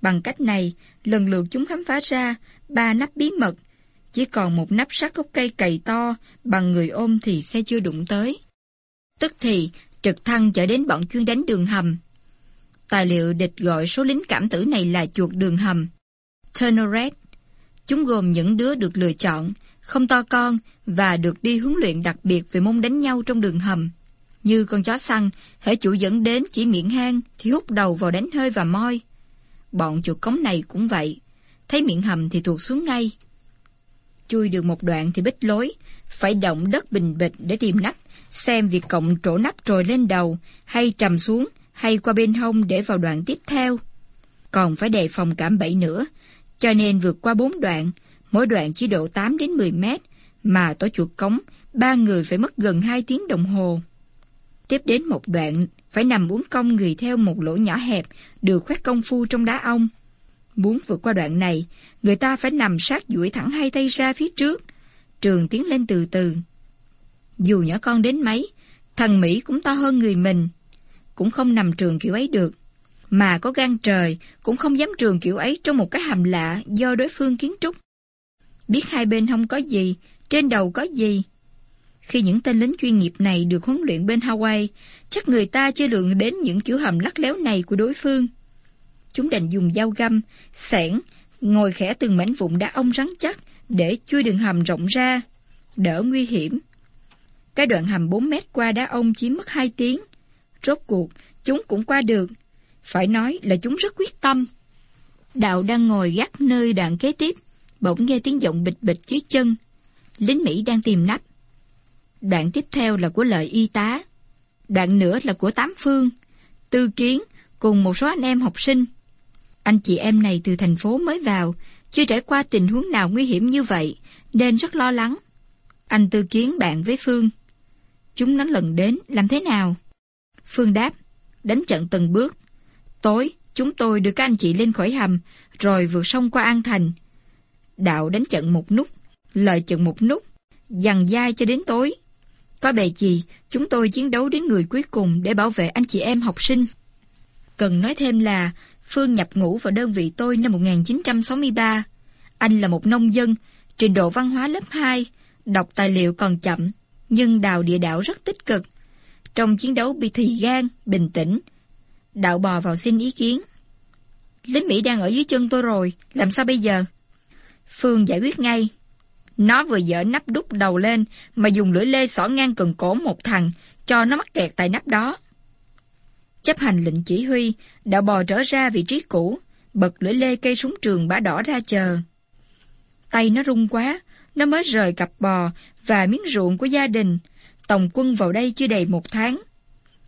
[SPEAKER 1] Bằng cách này, lần lượt chúng khám phá ra ba nắp bí mật. Chỉ còn một nắp sắt gốc cây cày to, bằng người ôm thì xe chưa đụng tới. Tức thì, trực thăng chở đến bọn chuyên đánh đường hầm. Tài liệu địch gọi số lính cảm tử này là chuột đường hầm. Turnerette. Chúng gồm những đứa được lựa chọn, không to con và được đi huấn luyện đặc biệt về môn đánh nhau trong đường hầm. Như con chó săn, hệ chủ dẫn đến chỉ miệng hang thì hút đầu vào đánh hơi và moi. Bọn chuột cống này cũng vậy. Thấy miệng hầm thì tuột xuống ngay. Chui được một đoạn thì bích lối, phải động đất bình bịch để tìm nắp, xem việc cộng trổ nắp trồi lên đầu, hay trầm xuống, hay qua bên hông để vào đoạn tiếp theo. Còn phải đề phòng cảm bẫy nữa, cho nên vượt qua bốn đoạn, mỗi đoạn chỉ độ 8 đến 10 mét, mà tổ chuột cống, ba người phải mất gần 2 tiếng đồng hồ. Tiếp đến một đoạn, phải nằm uống cong người theo một lỗ nhỏ hẹp, được khoét công phu trong đá ong. Muốn vượt qua đoạn này, người ta phải nằm sát duỗi thẳng hai tay ra phía trước. Trường tiến lên từ từ. Dù nhỏ con đến mấy, thằng Mỹ cũng to hơn người mình. Cũng không nằm trường kiểu ấy được. Mà có gan trời, cũng không dám trường kiểu ấy trong một cái hầm lạ do đối phương kiến trúc. Biết hai bên không có gì, trên đầu có gì. Khi những tên lính chuyên nghiệp này được huấn luyện bên Hawaii, chắc người ta chưa lượng đến những kiểu hầm lắc léo này của đối phương. Chúng đành dùng dao găm, sẻn, ngồi khẽ từng mảnh vụn đá ong rắn chắc để chui đường hầm rộng ra, đỡ nguy hiểm. Cái đoạn hầm 4 mét qua đá ong chiếm mất 2 tiếng. Rốt cuộc, chúng cũng qua được. Phải nói là chúng rất quyết tâm. Đạo đang ngồi gác nơi đoạn kế tiếp, bỗng nghe tiếng giọng bịch bịch dưới chân. Lính Mỹ đang tìm nắp. Đoạn tiếp theo là của lợi y tá. Đoạn nữa là của Tám Phương, Tư Kiến cùng một số anh em học sinh. Anh chị em này từ thành phố mới vào, chưa trải qua tình huống nào nguy hiểm như vậy, nên rất lo lắng. Anh Tư Kiến bạn với Phương. Chúng nó lần đến, làm thế nào? Phương đáp, đánh trận từng bước. Tối, chúng tôi đưa các anh chị lên khỏi hầm, rồi vượt sông qua An Thành. Đạo đánh trận một nút, lợi trận một nút, dằn dai cho đến tối. Có bề gì, chúng tôi chiến đấu đến người cuối cùng để bảo vệ anh chị em học sinh. Cần nói thêm là Phương nhập ngũ vào đơn vị tôi năm 1963. Anh là một nông dân, trình độ văn hóa lớp 2, đọc tài liệu còn chậm, nhưng đào địa đạo rất tích cực. Trong chiến đấu bị thì gan, bình tĩnh. Đạo bò vào xin ý kiến. Lính Mỹ đang ở dưới chân tôi rồi, làm sao bây giờ? Phương giải quyết ngay. Nó vừa dở nắp đúc đầu lên mà dùng lưỡi lê xỏ ngang cần cổ một thằng cho nó mắc kẹt tại nắp đó. Chấp hành lệnh chỉ huy, đạo bò trở ra vị trí cũ, bật lưỡi lê cây súng trường bã đỏ ra chờ. Tay nó rung quá, nó mới rời cặp bò và miếng ruộng của gia đình tòng quân vào đây chưa đầy một tháng.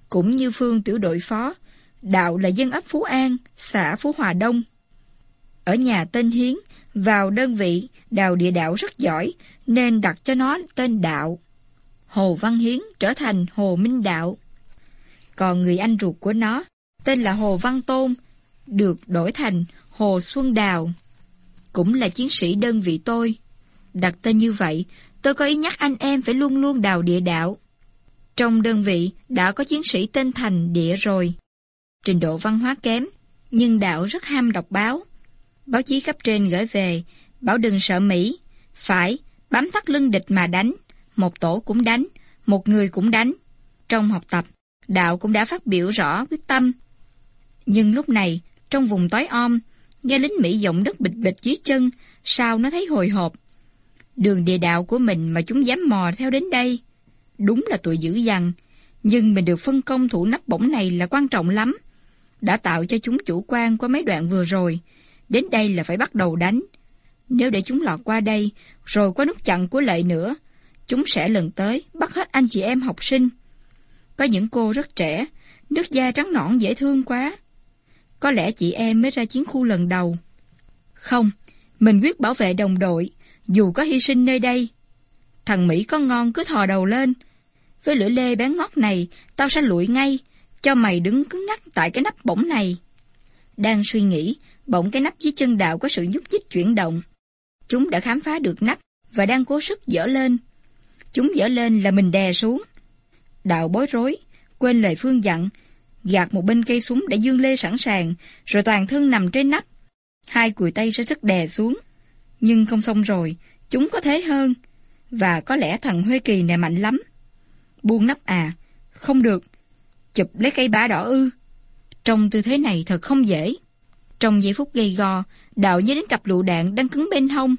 [SPEAKER 1] Cũng như Phương tiểu đội phó, đạo là dân ấp Phú An, xã Phú Hòa Đông. Ở nhà tên Hiến, vào đơn vị, đào địa đạo rất giỏi, nên đặt cho nó tên đạo. Hồ Văn Hiến trở thành Hồ Minh Đạo. Còn người anh ruột của nó, tên là Hồ Văn Tôn, được đổi thành Hồ Xuân Đào. Cũng là chiến sĩ đơn vị tôi. Đặt tên như vậy, tôi có ý nhắc anh em phải luôn luôn đào địa đạo. Trong đơn vị đã có chiến sĩ tên Thành địa rồi. Trình độ văn hóa kém, nhưng đạo rất ham đọc báo. Báo chí cấp trên gửi về, bảo đừng sợ Mỹ. Phải, bám thắt lưng địch mà đánh, một tổ cũng đánh, một người cũng đánh. Trong học tập, đạo cũng đã phát biểu rõ quyết tâm. Nhưng lúc này, trong vùng tối om, nghe lính Mỹ giọng đất bịch bịch dưới chân, sao nó thấy hồi hộp. Đường địa đạo của mình mà chúng dám mò theo đến đây. Đúng là tuổi dữ dằn, nhưng mình được phân công thủ nắp bổng này là quan trọng lắm. Đã tạo cho chúng chủ quan qua mấy đoạn vừa rồi. Đến đây là phải bắt đầu đánh. Nếu để chúng lọt qua đây, rồi qua nút chặn của lệ nữa, chúng sẽ lần tới bắt hết anh chị em học sinh. Có những cô rất trẻ, nước da trắng nõn dễ thương quá. Có lẽ chị em mới ra chiến khu lần đầu. Không, mình quyết bảo vệ đồng đội, dù có hy sinh nơi đây. Thằng Mỹ có ngon cứ thò đầu lên. Với lưỡi lê bán ngót này, tao sẽ lụi ngay, cho mày đứng cứng ngắc tại cái nắp bổng này. Đang suy nghĩ, bỗng cái nắp dưới chân đạo có sự nhúc nhích chuyển động. Chúng đã khám phá được nắp và đang cố sức dỡ lên. Chúng dỡ lên là mình đè xuống. Đạo bối rối, quên lời Phương dặn, gạt một bên cây súng đã dương lê sẵn sàng, rồi toàn thân nằm trên nắp. Hai cùi tay sẽ sức đè xuống. Nhưng không xong rồi, chúng có thế hơn. Và có lẽ thằng Huê Kỳ này mạnh lắm. Buông nắp à, không được. Chụp lấy cây bá đỏ ư. Trong tư thế này thật không dễ. Trong giây phút gây go, đạo nhớ đến cặp lựu đạn đang cứng bên hông.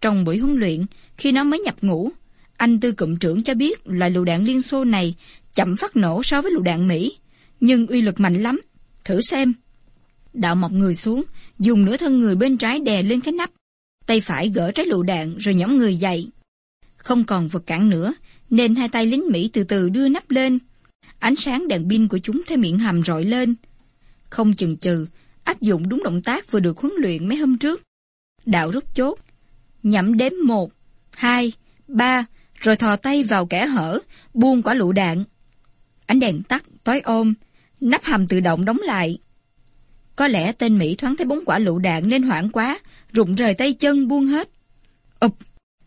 [SPEAKER 1] Trong buổi huấn luyện, khi nó mới nhập ngũ, anh tư cụm trưởng cho biết là lựu đạn Liên Xô này chậm phát nổ so với lựu đạn Mỹ, nhưng uy lực mạnh lắm. Thử xem. Đạo mọc người xuống, dùng nửa thân người bên trái đè lên cái nắp. Tay phải gỡ trái lựu đạn rồi nhõm người dậy. Không còn vật cản nữa, nên hai tay lính Mỹ từ từ đưa nắp lên. Ánh sáng đèn pin của chúng theo miệng hầm rọi lên. Không chừng chừ, áp dụng đúng động tác vừa được huấn luyện mấy hôm trước. Đạo rút chốt, nhẩm đếm một, hai, ba, rồi thò tay vào kẻ hở, buông quả lựu đạn. Ánh đèn tắt, tối ôm, nắp hầm tự động đóng lại. Có lẽ tên Mỹ thoáng thấy bóng quả lựu đạn nên hoảng quá, rụng rời tay chân buông hết. ụp,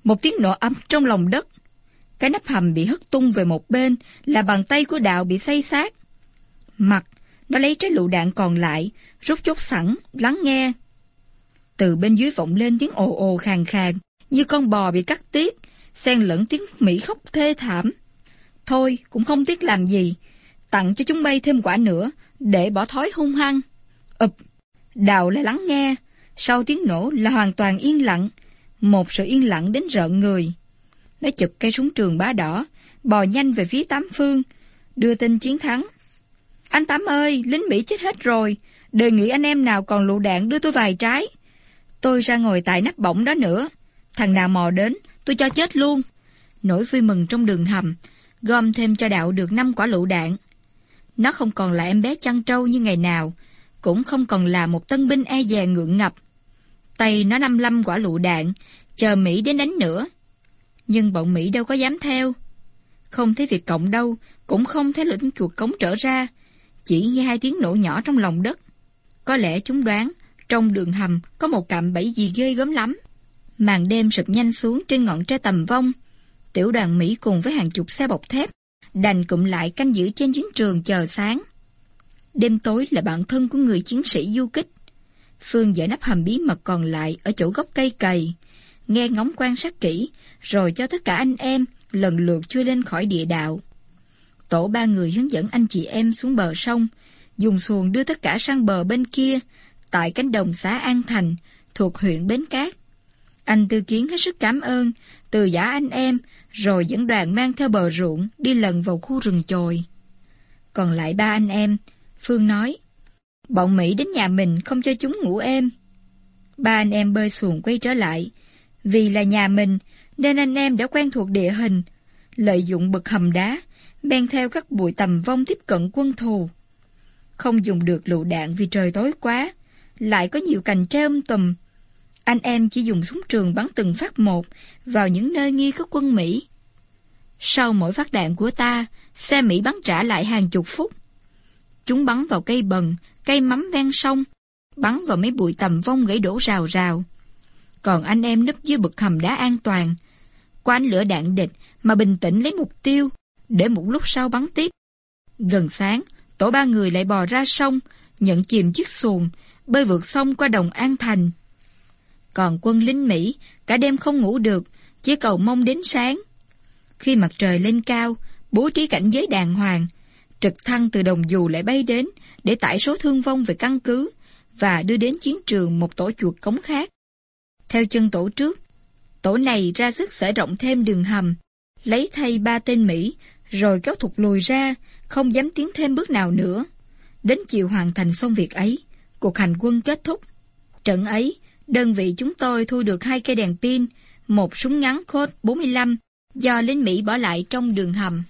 [SPEAKER 1] một tiếng nổ ấm trong lòng đất. Cái nắp hầm bị hất tung về một bên là bàn tay của đạo bị xây sát. Mặt, nó lấy trái lựu đạn còn lại, rút chốt sẵn, lắng nghe. Từ bên dưới vọng lên tiếng ồ ồ khàn khàn, như con bò bị cắt tiết, xen lẫn tiếng Mỹ khóc thê thảm. Thôi, cũng không tiếc làm gì, tặng cho chúng bay thêm quả nữa, để bỏ thói hung hăng ụp, đào lại lắng nghe, sau tiếng nổ là hoàn toàn yên lặng, một sự yên lặng đến rợn người. Nó chụp cây súng trường bá đỏ, bò nhanh về phía tám phương, đưa tin chiến thắng. Anh Tám ơi, lính Mỹ chết hết rồi, đề nghị anh em nào còn lựu đạn đưa tôi vài trái. Tôi ra ngồi tại nắp bổng đó nữa. Thằng nào mò đến, tôi cho chết luôn. Nỗi vui mừng trong đường hầm, gom thêm cho đạo được năm quả lựu đạn. Nó không còn là em bé chăn trâu như ngày nào, cũng không còn là một tân binh e dè ngượng ngập. Tay nó năm lăm quả lựu đạn, chờ Mỹ đến đánh nữa. Nhưng bọn Mỹ đâu có dám theo. Không thấy việc cộng đâu, cũng không thấy lĩnh chuột cống trở ra, chỉ nghe hai tiếng nổ nhỏ trong lòng đất. Có lẽ chúng đoán, trong đường hầm có một cạm bẫy gì ghê gớm lắm. Màn đêm sụp nhanh xuống trên ngọn tre tầm vong. Tiểu đoàn Mỹ cùng với hàng chục xe bọc thép đành cụm lại canh giữ trên chiến trường chờ sáng. Đêm tối là bạn thân của người chiến sĩ du kích. Phương giải nắp hầm bí mật còn lại ở chỗ gốc cây cầy, nghe ngóng quan sát kỹ, rồi cho tất cả anh em lần lượt chui lên khỏi địa đạo. Tổ ba người hướng dẫn anh chị em xuống bờ sông, dùng xuồng đưa tất cả sang bờ bên kia, tại cánh đồng xã An Thành, thuộc huyện Bến Cát. Anh Tư Kiến hết sức cảm ơn, từ giả anh em, rồi dẫn đoàn mang theo bờ ruộng đi lần vào khu rừng chồi. Còn lại ba anh em, Phương nói, bọn Mỹ đến nhà mình không cho chúng ngủ êm. Ba anh em bơi xuồng quay trở lại, vì là nhà mình nên anh em đã quen thuộc địa hình, lợi dụng bực hầm đá, men theo các bụi tầm vong tiếp cận quân thù. Không dùng được lựu đạn vì trời tối quá, lại có nhiều cành tre um tùm. Anh em chỉ dùng súng trường bắn từng phát một vào những nơi nghi có quân Mỹ. Sau mỗi phát đạn của ta, xe Mỹ bắn trả lại hàng chục phút. Chúng bắn vào cây bần, cây mắm ven sông, bắn vào mấy bụi tầm vong gãy đổ rào rào. Còn anh em nấp dưới bực hầm đá an toàn, qua ánh lửa đạn địch mà bình tĩnh lấy mục tiêu, để một lúc sau bắn tiếp. Gần sáng, tổ ba người lại bò ra sông, nhận chìm chiếc xuồng, bơi vượt sông qua đồng An Thành. Còn quân lính Mỹ, cả đêm không ngủ được, chỉ cầu mong đến sáng. Khi mặt trời lên cao, bố trí cảnh giới đàng hoàng, trực thăng từ đồng dù lại bay đến để tải số thương vong về căn cứ và đưa đến chiến trường một tổ chuột cống khác. Theo chân tổ trước, tổ này ra sức sở rộng thêm đường hầm, lấy thay ba tên Mỹ, rồi kéo thụt lùi ra, không dám tiến thêm bước nào nữa. Đến chiều hoàn thành xong việc ấy, cuộc hành quân kết thúc. Trận ấy, đơn vị chúng tôi thu được hai cây đèn pin, một súng ngắn Colt 45 do lính Mỹ bỏ lại trong đường hầm.